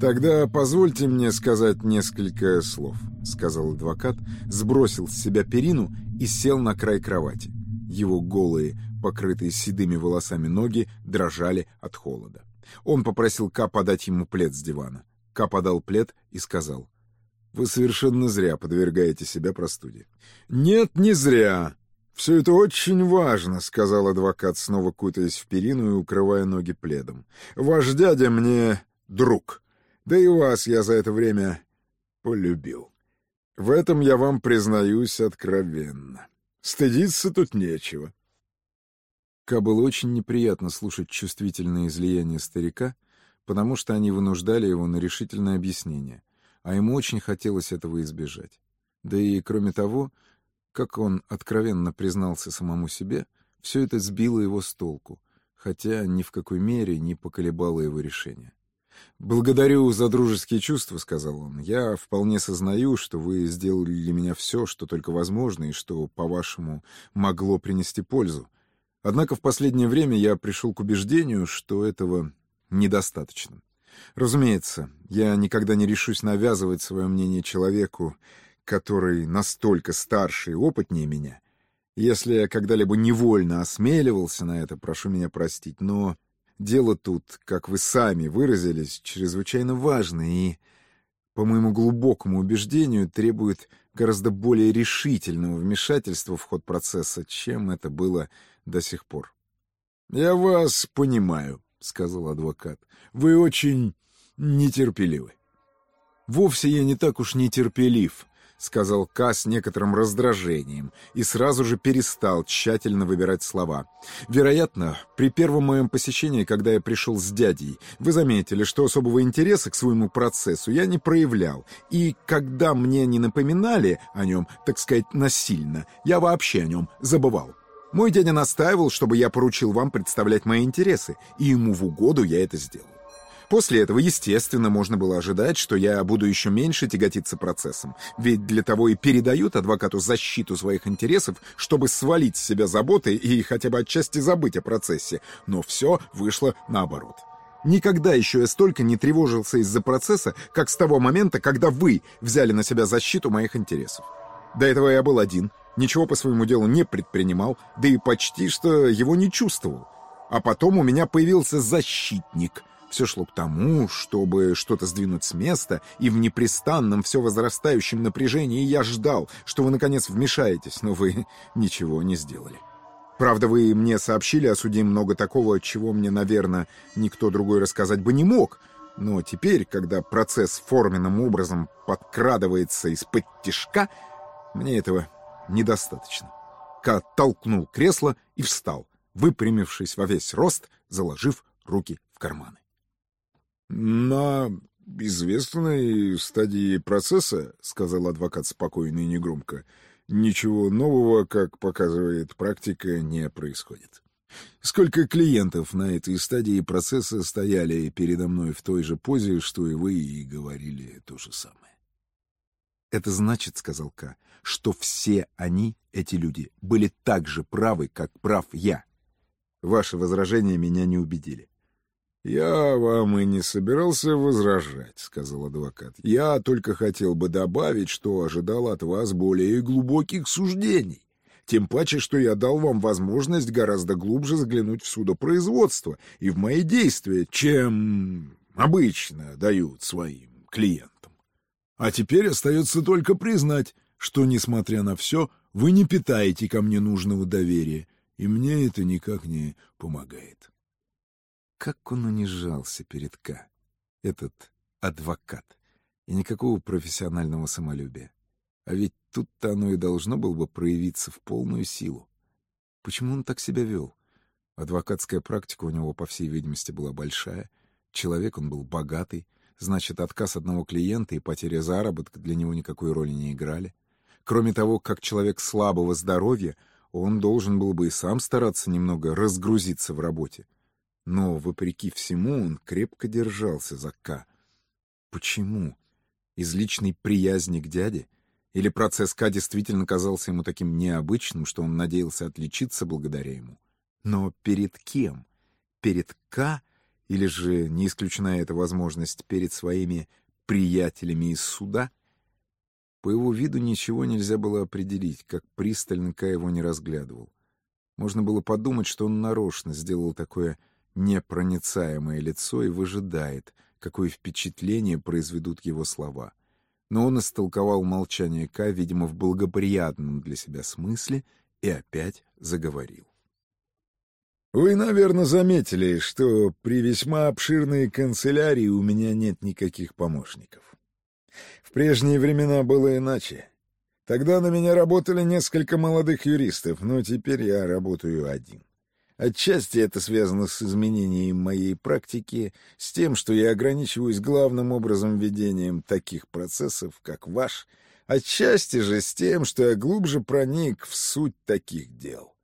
«Тогда позвольте мне сказать несколько слов», — сказал адвокат, сбросил с себя перину и сел на край кровати. Его голые, покрытые седыми волосами ноги дрожали от холода. Он попросил Ка подать ему плед с дивана. Ка подал плед и сказал. «Вы совершенно зря подвергаете себя простуде». «Нет, не зря. Все это очень важно», — сказал адвокат, снова кутаясь в перину и укрывая ноги пледом. «Ваш дядя мне друг. Да и вас я за это время полюбил. В этом я вам признаюсь откровенно. Стыдиться тут нечего». Ка было очень неприятно слушать чувствительные излияния старика, потому что они вынуждали его на решительное объяснение, а ему очень хотелось этого избежать. Да и, кроме того, как он откровенно признался самому себе, все это сбило его с толку, хотя ни в какой мере не поколебало его решение. «Благодарю за дружеские чувства», — сказал он. «Я вполне сознаю, что вы сделали для меня все, что только возможно, и что, по-вашему, могло принести пользу. Однако в последнее время я пришел к убеждению, что этого недостаточно. Разумеется, я никогда не решусь навязывать свое мнение человеку, который настолько старше и опытнее меня. Если я когда-либо невольно осмеливался на это, прошу меня простить, но дело тут, как вы сами выразились, чрезвычайно важно и, по моему глубокому убеждению, требует гораздо более решительного вмешательства в ход процесса, чем это было до сих пор. «Я вас понимаю», — сказал адвокат. «Вы очень нетерпеливы». «Вовсе я не так уж нетерпелив», — сказал Ка с некоторым раздражением и сразу же перестал тщательно выбирать слова. «Вероятно, при первом моем посещении, когда я пришел с дядей, вы заметили, что особого интереса к своему процессу я не проявлял, и когда мне не напоминали о нем, так сказать, насильно, я вообще о нем забывал. Мой дядя настаивал, чтобы я поручил вам представлять мои интересы, и ему в угоду я это сделал. После этого, естественно, можно было ожидать, что я буду еще меньше тяготиться процессом, ведь для того и передают адвокату защиту своих интересов, чтобы свалить с себя заботы и хотя бы отчасти забыть о процессе, но все вышло наоборот. Никогда еще я столько не тревожился из-за процесса, как с того момента, когда вы взяли на себя защиту моих интересов. До этого я был один, ничего по своему делу не предпринимал, да и почти что его не чувствовал. А потом у меня появился защитник. Все шло к тому, чтобы что-то сдвинуть с места, и в непрестанном, все возрастающем напряжении я ждал, что вы, наконец, вмешаетесь, но вы *laughs* ничего не сделали. Правда, вы мне сообщили о суде много такого, чего мне, наверное, никто другой рассказать бы не мог. Но теперь, когда процесс форменным образом подкрадывается из-под тишка, мне этого недостаточно. Ка толкнул кресло и встал, выпрямившись во весь рост, заложив руки в карманы. «На известной стадии процесса, — сказал адвокат спокойно и негромко, — ничего нового, как показывает практика, не происходит. Сколько клиентов на этой стадии процесса стояли передо мной в той же позе, что и вы, и говорили то же самое. «Это значит, — сказал К, — что все они, эти люди, были так же правы, как прав я. Ваши возражения меня не убедили». «Я вам и не собирался возражать», — сказал адвокат. «Я только хотел бы добавить, что ожидал от вас более глубоких суждений. Тем паче, что я дал вам возможность гораздо глубже взглянуть в судопроизводство и в мои действия, чем обычно дают своим клиентам. А теперь остается только признать, что, несмотря на все, вы не питаете ко мне нужного доверия, и мне это никак не помогает. Как он унижался перед К, этот адвокат, и никакого профессионального самолюбия. А ведь тут-то оно и должно было бы проявиться в полную силу. Почему он так себя вел? Адвокатская практика у него, по всей видимости, была большая. Человек он был богатый, Значит, отказ одного клиента и потеря заработка для него никакой роли не играли. Кроме того, как человек слабого здоровья, он должен был бы и сам стараться немного разгрузиться в работе. Но, вопреки всему, он крепко держался за К. Почему? Из личной приязни к дяде? Или процесс К действительно казался ему таким необычным, что он надеялся отличиться благодаря ему? Но перед кем? Перед К или же, не исключена эта возможность, перед своими приятелями из суда? По его виду ничего нельзя было определить, как пристально Ка его не разглядывал. Можно было подумать, что он нарочно сделал такое непроницаемое лицо и выжидает, какое впечатление произведут его слова. Но он истолковал молчание Ка, видимо, в благоприятном для себя смысле, и опять заговорил. Вы, наверное, заметили, что при весьма обширной канцелярии у меня нет никаких помощников. В прежние времена было иначе. Тогда на меня работали несколько молодых юристов, но теперь я работаю один. Отчасти это связано с изменением моей практики, с тем, что я ограничиваюсь главным образом ведением таких процессов, как ваш, отчасти же с тем, что я глубже проник в суть таких дел.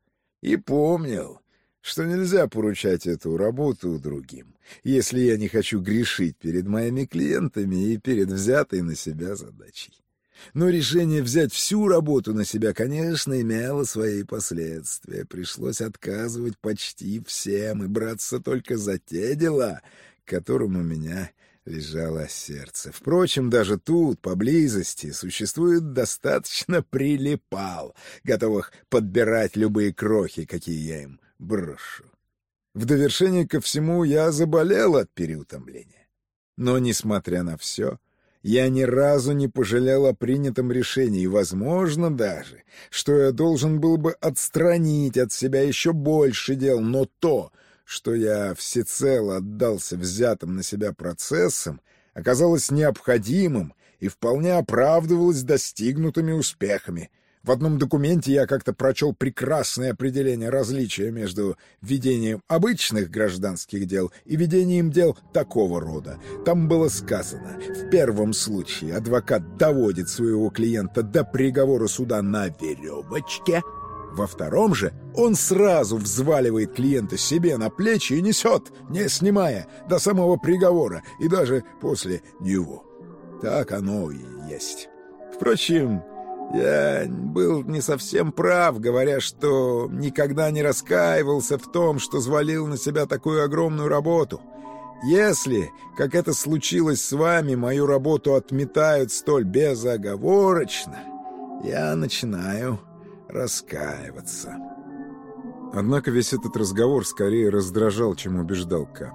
И помнил, что нельзя поручать эту работу другим, если я не хочу грешить перед моими клиентами и перед взятой на себя задачей. Но решение взять всю работу на себя, конечно, имело свои последствия. Пришлось отказывать почти всем и браться только за те дела, которым у меня лежало сердце. Впрочем, даже тут, поблизости, существует достаточно прилипал, готовых подбирать любые крохи, какие я им брошу. В довершение ко всему я заболел от переутомления. Но, несмотря на все, я ни разу не пожалел о принятом решении, возможно, даже, что я должен был бы отстранить от себя еще больше дел, но то, что я всецело отдался взятым на себя процессам, оказалось необходимым и вполне оправдывалось достигнутыми успехами — в одном документе я как-то прочел прекрасное определение различия между ведением обычных гражданских дел и ведением дел такого рода. Там было сказано, в первом случае адвокат доводит своего клиента до приговора суда на веревочке, во втором же он сразу взваливает клиента себе на плечи и несет, не снимая, до самого приговора и даже после него. Так оно и есть. Впрочем, я был не совсем прав, говоря, что никогда не раскаивался в том, что взвалил на себя такую огромную работу. Если, как это случилось с вами, мою работу отметают столь безоговорочно, я начинаю раскаиваться. Однако весь этот разговор скорее раздражал, чем убеждал К.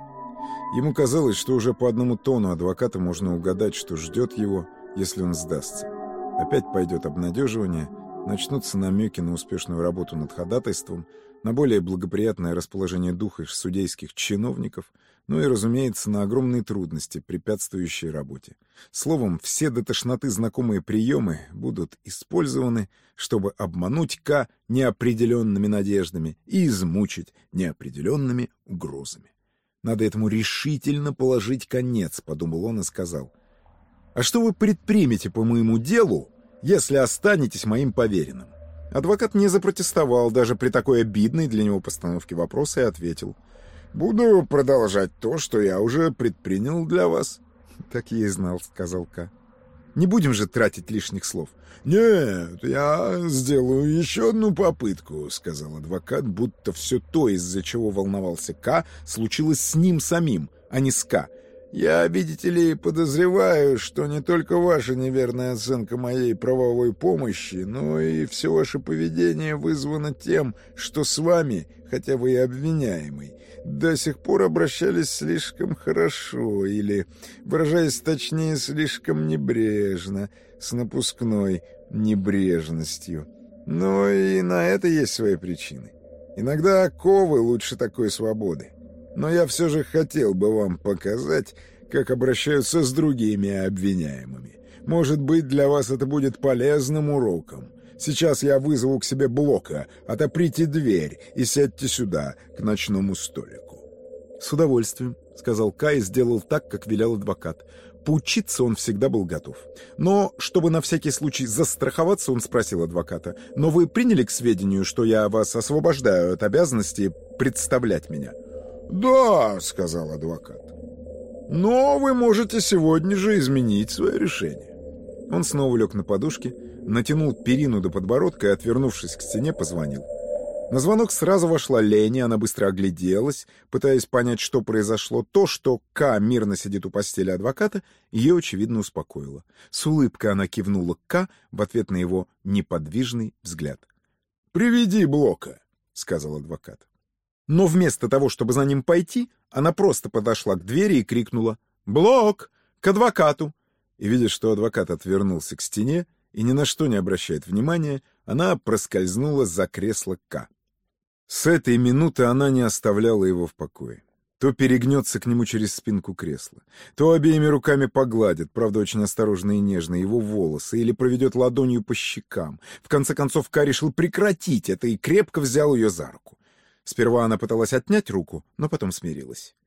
Ему казалось, что уже по одному тону адвоката можно угадать, что ждет его, если он сдастся. Опять пойдет обнадеживание, начнутся намеки на успешную работу над ходатайством, на более благоприятное расположение духа судейских чиновников, ну и, разумеется, на огромные трудности, препятствующие работе. Словом, все до тошноты знакомые приемы будут использованы, чтобы обмануть К неопределенными надеждами и измучить неопределенными угрозами. «Надо этому решительно положить конец», — подумал он и сказал — а что вы предпримете по моему делу, если останетесь моим поверенным? Адвокат не запротестовал даже при такой обидной для него постановке вопроса и ответил. «Буду продолжать то, что я уже предпринял для вас». *laughs* «Так я и знал», — сказал Ка. «Не будем же тратить лишних слов». «Нет, я сделаю еще одну попытку», — сказал адвокат, будто все то, из-за чего волновался Ка, случилось с ним самим, а не с Ка. Я, видите ли, подозреваю, что не только ваша неверная оценка моей правовой помощи, но и все ваше поведение вызвано тем, что с вами, хотя вы и обвиняемый, до сих пор обращались слишком хорошо или, выражаясь точнее, слишком небрежно, с напускной небрежностью. Но и на это есть свои причины. Иногда оковы лучше такой свободы но я все же хотел бы вам показать, как обращаются с другими обвиняемыми. Может быть, для вас это будет полезным уроком. Сейчас я вызову к себе Блока, отоприте дверь и сядьте сюда, к ночному столику». «С удовольствием», — сказал Кай и сделал так, как велел адвокат. Поучиться он всегда был готов. Но, чтобы на всякий случай застраховаться, он спросил адвоката, «Но вы приняли к сведению, что я вас освобождаю от обязанности представлять меня?» «Да», — сказал адвокат. «Но вы можете сегодня же изменить свое решение». Он снова лег на подушке, натянул перину до подбородка и, отвернувшись к стене, позвонил. На звонок сразу вошла Лени, она быстро огляделась, пытаясь понять, что произошло. То, что К мирно сидит у постели адвоката, ее, очевидно, успокоило. С улыбкой она кивнула К в ответ на его неподвижный взгляд. «Приведи Блока», — сказал адвокат. Но вместо того, чтобы за ним пойти, она просто подошла к двери и крикнула «Блок! К адвокату!» И, видя, что адвокат отвернулся к стене и ни на что не обращает внимания, она проскользнула за кресло К. С этой минуты она не оставляла его в покое. То перегнется к нему через спинку кресла, то обеими руками погладит, правда, очень осторожно и нежно, его волосы, или проведет ладонью по щекам. В конце концов, Ка решил прекратить это и крепко взял ее за руку. Сперва она пыталась отнять руку, но потом смирилась.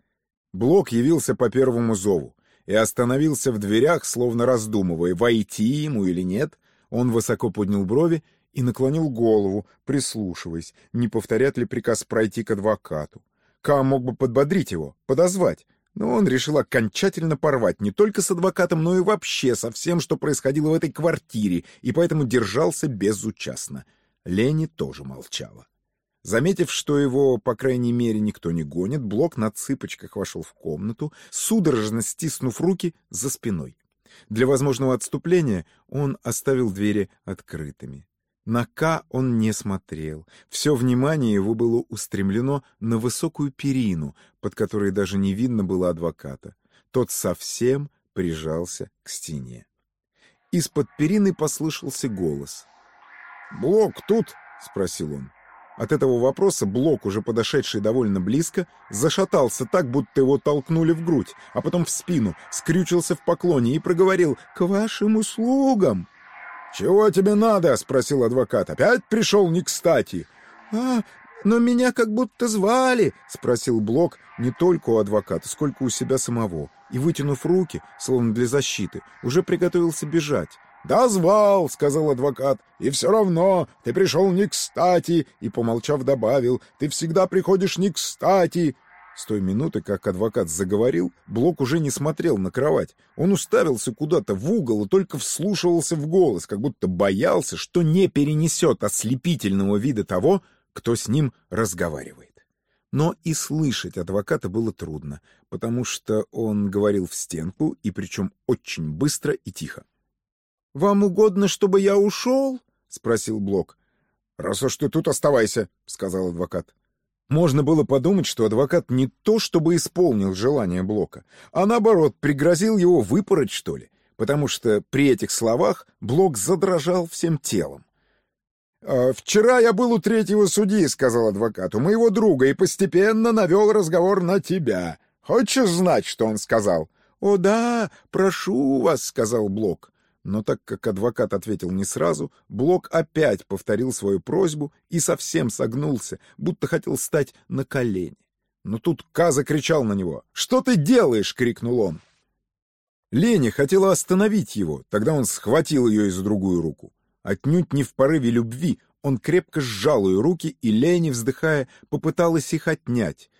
Блок явился по первому зову и остановился в дверях, словно раздумывая, войти ему или нет. Он высоко поднял брови и наклонил голову, прислушиваясь, не повторят ли приказ пройти к адвокату. Ка мог бы подбодрить его, подозвать, но он решил окончательно порвать не только с адвокатом, но и вообще со всем, что происходило в этой квартире, и поэтому держался безучастно. Лени тоже молчала. Заметив, что его, по крайней мере, никто не гонит, Блок на цыпочках вошел в комнату, судорожно стиснув руки за спиной. Для возможного отступления он оставил двери открытыми. На К он не смотрел. Все внимание его было устремлено на высокую перину, под которой даже не видно было адвоката. Тот совсем прижался к стене. Из-под перины послышался голос. «Блок тут?» — спросил он. От этого вопроса Блок, уже подошедший довольно близко, зашатался так, будто его толкнули в грудь, а потом в спину, скрючился в поклоне и проговорил «К вашим услугам!» «Чего тебе надо?» — спросил адвокат. «Опять пришел не кстати». «А, но меня как будто звали», — спросил Блок не только у адвоката, сколько у себя самого, и, вытянув руки, словно для защиты, уже приготовился бежать. «Да звал», — сказал адвокат, — «и все равно ты пришел не кстати», и, помолчав, добавил, «ты всегда приходишь не кстати». С той минуты, как адвокат заговорил, Блок уже не смотрел на кровать. Он уставился куда-то в угол и только вслушивался в голос, как будто боялся, что не перенесет ослепительного вида того, кто с ним разговаривает. Но и слышать адвоката было трудно, потому что он говорил в стенку, и причем очень быстро и тихо. «Вам угодно, чтобы я ушел?» — спросил Блок. «Раз уж ты тут, оставайся», — сказал адвокат. Можно было подумать, что адвокат не то чтобы исполнил желание Блока, а наоборот пригрозил его выпороть, что ли, потому что при этих словах Блок задрожал всем телом. «А, «Вчера я был у третьего судьи», — сказал адвокат, — «у моего друга, и постепенно навел разговор на тебя. Хочешь знать, что он сказал?» «О да, прошу вас», — сказал Блок. Но так как адвокат ответил не сразу, Блок опять повторил свою просьбу и совсем согнулся, будто хотел стать на колени. Но тут Ка закричал на него. «Что ты делаешь?» — крикнул он. Леня хотела остановить его, тогда он схватил ее и за другую руку. Отнюдь не в порыве любви, он крепко сжал ее руки, и Лени, вздыхая, попыталась их отнять.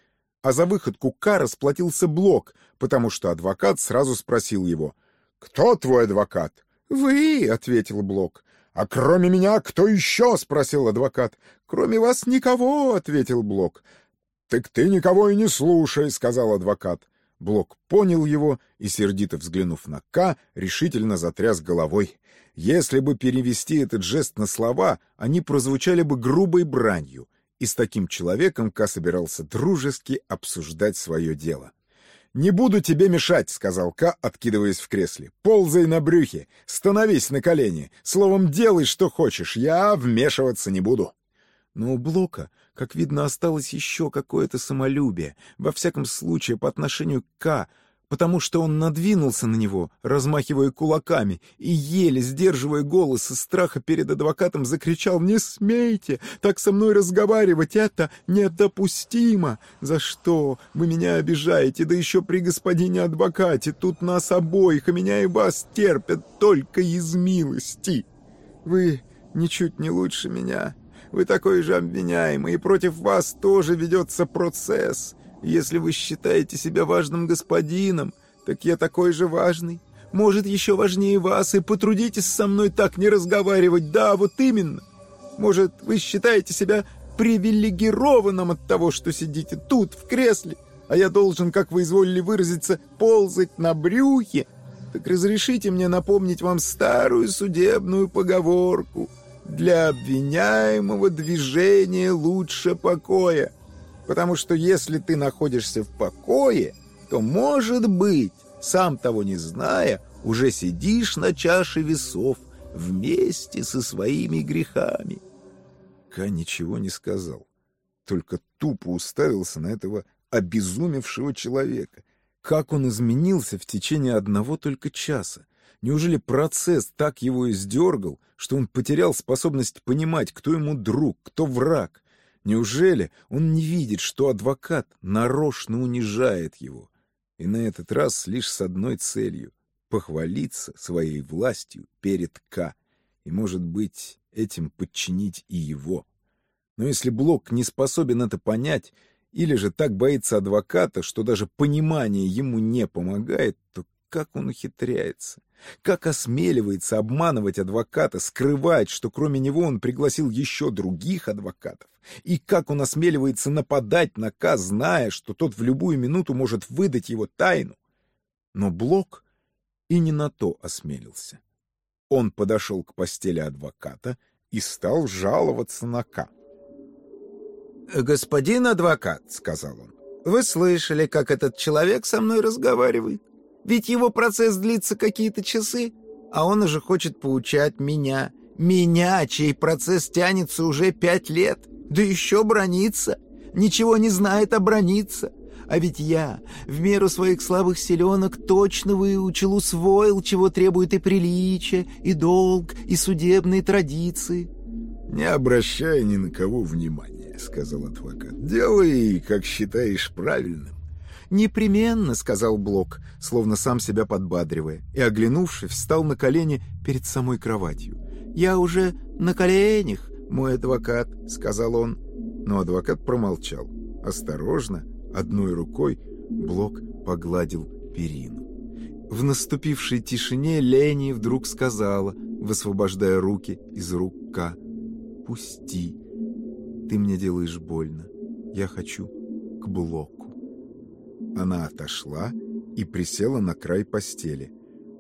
А за выходку Ка расплатился Блок, потому что адвокат сразу спросил его. «Кто твой адвокат?» «Вы», — ответил Блок. «А кроме меня кто еще?» — спросил адвокат. «Кроме вас никого», — ответил Блок. «Так ты никого и не слушай», — сказал адвокат. Блок понял его и, сердито взглянув на К, решительно затряс головой. Если бы перевести этот жест на слова, они прозвучали бы грубой бранью, и с таким человеком К собирался дружески обсуждать свое дело. «Не буду тебе мешать», — сказал Ка, откидываясь в кресле. «Ползай на брюхе, становись на колени. Словом, делай, что хочешь, я вмешиваться не буду». Но у Блока, как видно, осталось еще какое-то самолюбие, во всяком случае по отношению к Ка, потому что он надвинулся на него, размахивая кулаками, и, еле сдерживая голос из страха перед адвокатом, закричал «Не смейте так со мной разговаривать, это недопустимо! За что вы меня обижаете, да еще при господине адвокате, тут нас обоих, а меня и вас терпят только из милости! Вы ничуть не лучше меня». Вы такой же обвиняемый, и против вас тоже ведется процесс. Если вы считаете себя важным господином, так я такой же важный. Может, еще важнее вас, и потрудитесь со мной так не разговаривать. Да, вот именно. Может, вы считаете себя привилегированным от того, что сидите тут, в кресле, а я должен, как вы изволили выразиться, ползать на брюхе? Так разрешите мне напомнить вам старую судебную поговорку. Для обвиняемого движение лучше покоя. Потому что если ты находишься в покое, то, может быть, сам того не зная, уже сидишь на чаше весов вместе со своими грехами. Ка ничего не сказал, только тупо уставился на этого обезумевшего человека. Как он изменился в течение одного только часа? Неужели процесс так его издергал, что он потерял способность понимать, кто ему друг, кто враг? Неужели он не видит, что адвокат нарочно унижает его? И на этот раз лишь с одной целью — похвалиться своей властью перед К. И, может быть, этим подчинить и его. Но если Блок не способен это понять, или же так боится адвоката, что даже понимание ему не помогает, то как он ухитряется? Как осмеливается обманывать адвоката, скрывать, что кроме него он пригласил еще других адвокатов? И как он осмеливается нападать на К, зная, что тот в любую минуту может выдать его тайну? Но Блок и не на то осмелился. Он подошел к постели адвоката и стал жаловаться на К. «Господин адвокат», — сказал он, — «вы слышали, как этот человек со мной разговаривает? Ведь его процесс длится какие-то часы, а он уже хочет поучать меня. Меня, чей процесс тянется уже пять лет, да еще бронится. Ничего не знает, а бронится. А ведь я, в меру своих слабых селенок, точно выучил, усвоил, чего требует и приличие, и долг, и судебные традиции». «Не обращай ни на кого внимания», — сказал адвокат. «Делай, как считаешь правильным». «Непременно», — сказал Блок, словно сам себя подбадривая, и, оглянувшись, встал на колени перед самой кроватью. «Я уже на коленях, мой адвокат», — сказал он. Но адвокат промолчал. Осторожно, одной рукой, Блок погладил перину. В наступившей тишине Лени вдруг сказала, высвобождая руки из рук К. «Пусти. Ты мне делаешь больно. Я хочу к Блоку». Она отошла и присела на край постели.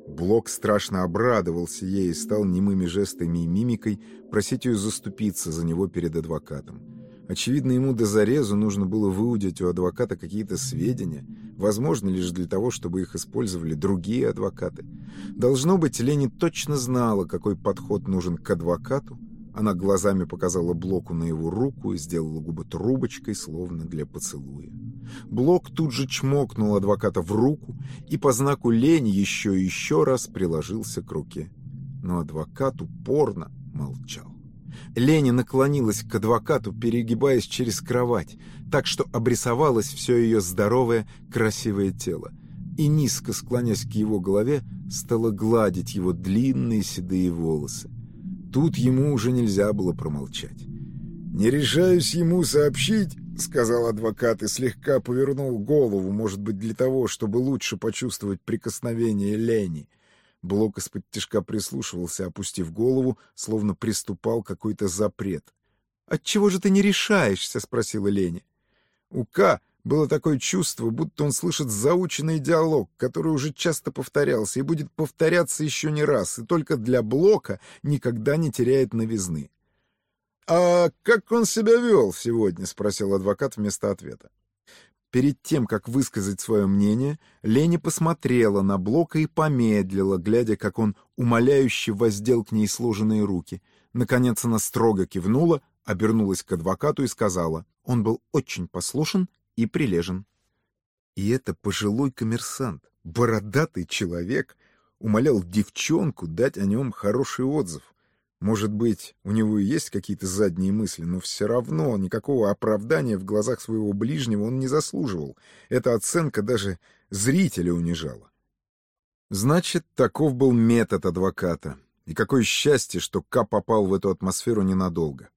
Блок страшно обрадовался ей и стал немыми жестами и мимикой просить ее заступиться за него перед адвокатом. Очевидно, ему до зарезу нужно было выудить у адвоката какие-то сведения, возможно, лишь для того, чтобы их использовали другие адвокаты. Должно быть, Лени точно знала, какой подход нужен к адвокату. Она глазами показала Блоку на его руку и сделала губы трубочкой, словно для поцелуя. Блок тут же чмокнул адвоката в руку и по знаку лени еще и еще раз приложился к руке. Но адвокат упорно молчал. Лени наклонилась к адвокату, перегибаясь через кровать, так что обрисовалось все ее здоровое, красивое тело, и, низко склонясь к его голове, стала гладить его длинные седые волосы. Тут ему уже нельзя было промолчать. «Не решаюсь ему сообщить, — сказал адвокат и слегка повернул голову, может быть, для того, чтобы лучше почувствовать прикосновение Лени. Блок из-под тяжка прислушивался, опустив голову, словно приступал какой-то запрет. «Отчего же ты не решаешься?» — спросила Лени. У К было такое чувство, будто он слышит заученный диалог, который уже часто повторялся и будет повторяться еще не раз, и только для Блока никогда не теряет новизны. «А как он себя вел сегодня?» — спросил адвокат вместо ответа. Перед тем, как высказать свое мнение, Лени посмотрела на Блока и помедлила, глядя, как он умоляюще воздел к ней сложенные руки. Наконец она строго кивнула, обернулась к адвокату и сказала, он был очень послушен и прилежен. И это пожилой коммерсант, бородатый человек, умолял девчонку дать о нем хороший отзыв. Может быть, у него и есть какие-то задние мысли, но все равно никакого оправдания в глазах своего ближнего он не заслуживал. Эта оценка даже зрителя унижала. Значит, таков был метод адвоката. И какое счастье, что К попал в эту атмосферу ненадолго.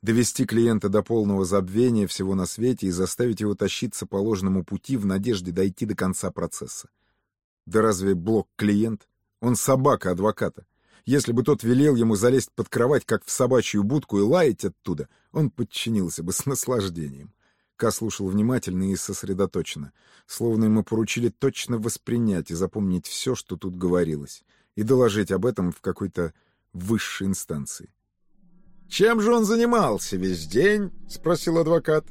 Довести клиента до полного забвения всего на свете и заставить его тащиться по ложному пути в надежде дойти до конца процесса. Да разве Блок клиент? Он собака адвоката. Если бы тот велел ему залезть под кровать, как в собачью будку, и лаять оттуда, он подчинился бы с наслаждением. Ка слушал внимательно и сосредоточенно, словно ему поручили точно воспринять и запомнить все, что тут говорилось, и доложить об этом в какой-то высшей инстанции. «Чем же он занимался весь день?» — спросил адвокат.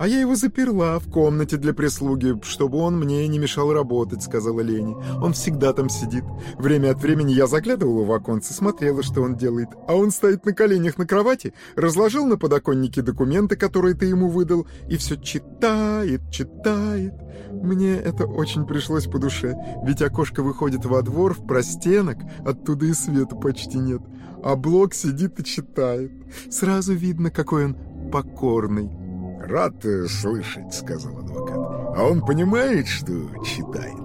«А я его заперла в комнате для прислуги, чтобы он мне не мешал работать», — сказала Лени. «Он всегда там сидит. Время от времени я заглядывала в оконце, смотрела, что он делает. А он стоит на коленях на кровати, разложил на подоконнике документы, которые ты ему выдал, и все читает, читает. Мне это очень пришлось по душе, ведь окошко выходит во двор в простенок, оттуда и света почти нет. А Блок сидит и читает. Сразу видно, какой он покорный». «Рад э, слышать», — сказал адвокат. «А он понимает, что читает?»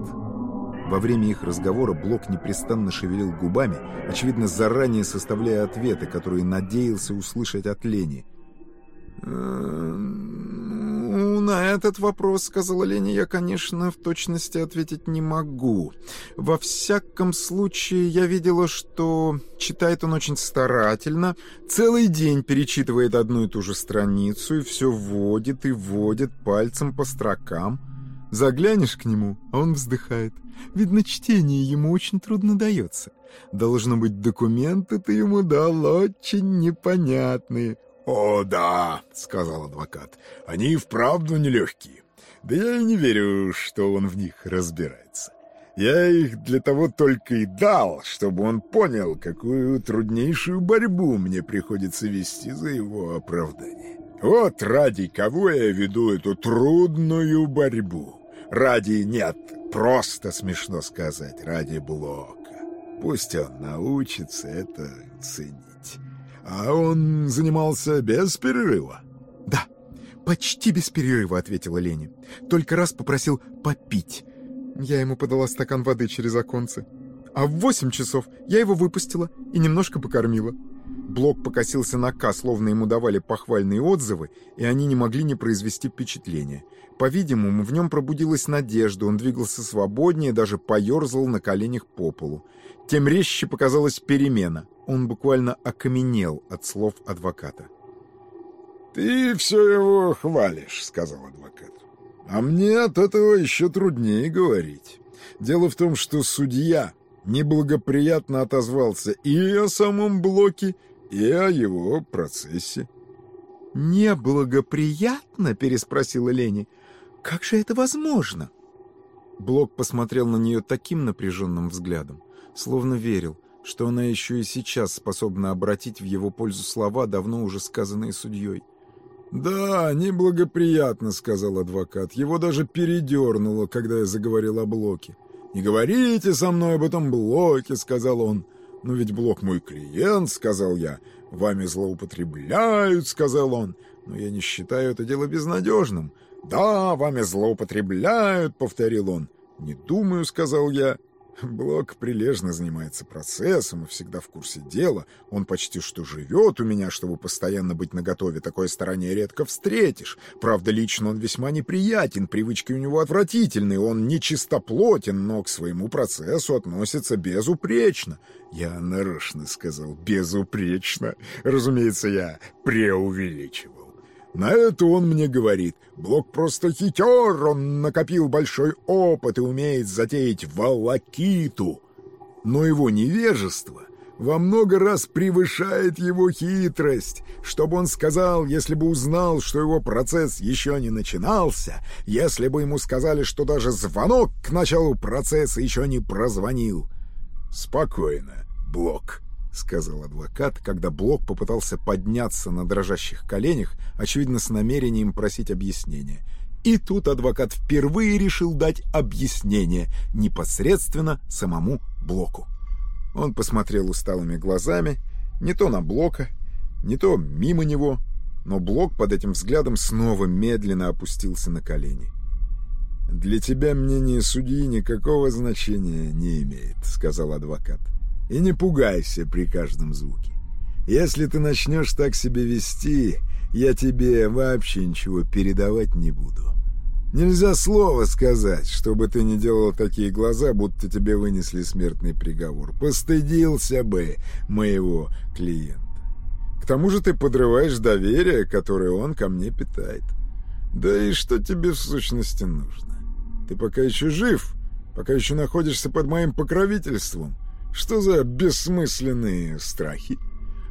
Во время их разговора Блок непрестанно шевелил губами, очевидно, заранее составляя ответы, которые надеялся услышать от Лени. «Ну, на этот вопрос, — сказала Леня, — я, конечно, в точности ответить не могу. Во всяком случае, я видела, что читает он очень старательно, целый день перечитывает одну и ту же страницу и все вводит и вводит пальцем по строкам. Заглянешь к нему, а он вздыхает. Видно, чтение ему очень трудно дается. Должно быть, документы ты ему дал очень непонятные. «О, да», — сказал адвокат, — «они и вправду нелегкие. Да я и не верю, что он в них разбирается. Я их для того только и дал, чтобы он понял, какую труднейшую борьбу мне приходится вести за его оправдание. Вот ради кого я веду эту трудную борьбу. Ради, нет, просто смешно сказать, ради Блока. Пусть он научится это ценить. А он занимался без перерыва? Да, почти без перерыва, ответила Лени. Только раз попросил попить. Я ему подала стакан воды через оконце. А в восемь часов я его выпустила и немножко покормила. Блок покосился на К, словно ему давали похвальные отзывы, и они не могли не произвести впечатления. По-видимому, в нем пробудилась надежда, он двигался свободнее, даже поерзал на коленях по полу. Тем резче показалась перемена. Он буквально окаменел от слов адвоката. «Ты все его хвалишь», — сказал адвокат. «А мне от этого еще труднее говорить. Дело в том, что судья неблагоприятно отозвался и о самом Блоке, и о его процессе». «Неблагоприятно?» — переспросила Лени. «Как же это возможно?» Блок посмотрел на нее таким напряженным взглядом, словно верил, что она еще и сейчас способна обратить в его пользу слова, давно уже сказанные судьей. «Да, неблагоприятно», — сказал адвокат. «Его даже передернуло, когда я заговорил о Блоке. «Не говорите со мной об этом Блоке», — сказал он. «Но ведь Блок мой клиент», — сказал я. «Вами злоупотребляют», — сказал он. «Но я не считаю это дело безнадежным». «Да, вами злоупотребляют», — повторил он. «Не думаю», — сказал я. Блок прилежно занимается процессом и всегда в курсе дела. Он почти что живет у меня, чтобы постоянно быть наготове. Такой стороне редко встретишь. Правда, лично он весьма неприятен, привычки у него отвратительные. Он не чистоплотен, но к своему процессу относится безупречно. Я нарочно сказал «безупречно». Разумеется, я преувеличивал. На это он мне говорит, Блок просто хитер, он накопил большой опыт и умеет затеять волокиту. Но его невежество во много раз превышает его хитрость. Чтобы он сказал, если бы узнал, что его процесс еще не начинался, если бы ему сказали, что даже звонок к началу процесса еще не прозвонил. Спокойно, Блок. — сказал адвокат, когда Блок попытался подняться на дрожащих коленях, очевидно, с намерением просить объяснения. И тут адвокат впервые решил дать объяснение непосредственно самому Блоку. Он посмотрел усталыми глазами, не то на Блока, не то мимо него, но Блок под этим взглядом снова медленно опустился на колени. «Для тебя мнение судьи никакого значения не имеет», — сказал адвокат. И не пугайся при каждом звуке. Если ты начнешь так себя вести, я тебе вообще ничего передавать не буду. Нельзя слова сказать, чтобы ты не делал такие глаза, будто тебе вынесли смертный приговор. Постыдился бы моего клиента. К тому же ты подрываешь доверие, которое он ко мне питает. Да и что тебе в сущности нужно? Ты пока еще жив, пока еще находишься под моим покровительством. Что за бессмысленные страхи?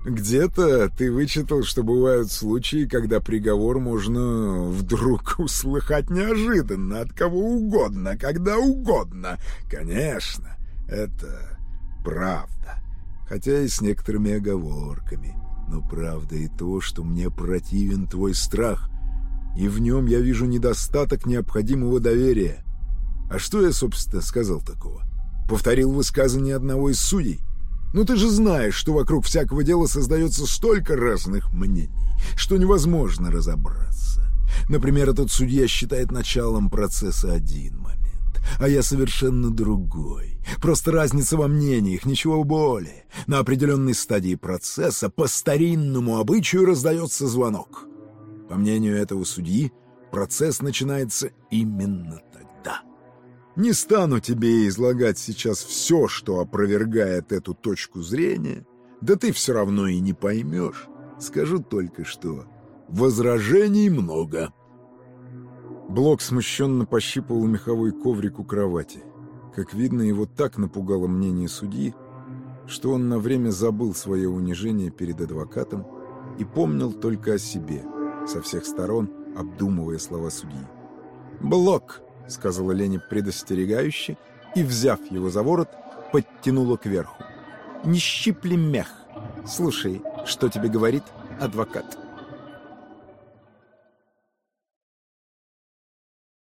Где-то ты вычитал, что бывают случаи, когда приговор можно вдруг *laughs* услыхать неожиданно, от кого угодно, когда угодно. Конечно, это правда, хотя и с некоторыми оговорками. Но правда и то, что мне противен твой страх, и в нем я вижу недостаток необходимого доверия. А что я, собственно, сказал такого? Повторил высказывание одного из судей — ну ты же знаешь, что вокруг всякого дела создается столько разных мнений, что невозможно разобраться. Например, этот судья считает началом процесса один момент, а я совершенно другой. Просто разница во мнениях, ничего более. На определенной стадии процесса по старинному обычаю раздается звонок. По мнению этого судьи, процесс начинается именно не стану тебе излагать сейчас все, что опровергает эту точку зрения, да ты все равно и не поймешь. Скажу только, что возражений много. Блок смущенно пощипывал меховой коврик у кровати. Как видно, его так напугало мнение судьи, что он на время забыл свое унижение перед адвокатом и помнил только о себе, со всех сторон обдумывая слова судьи. «Блок!» — сказала Лене предостерегающе, и, взяв его за ворот, подтянула кверху. «Не щипли мех. Слушай, что тебе говорит адвокат?»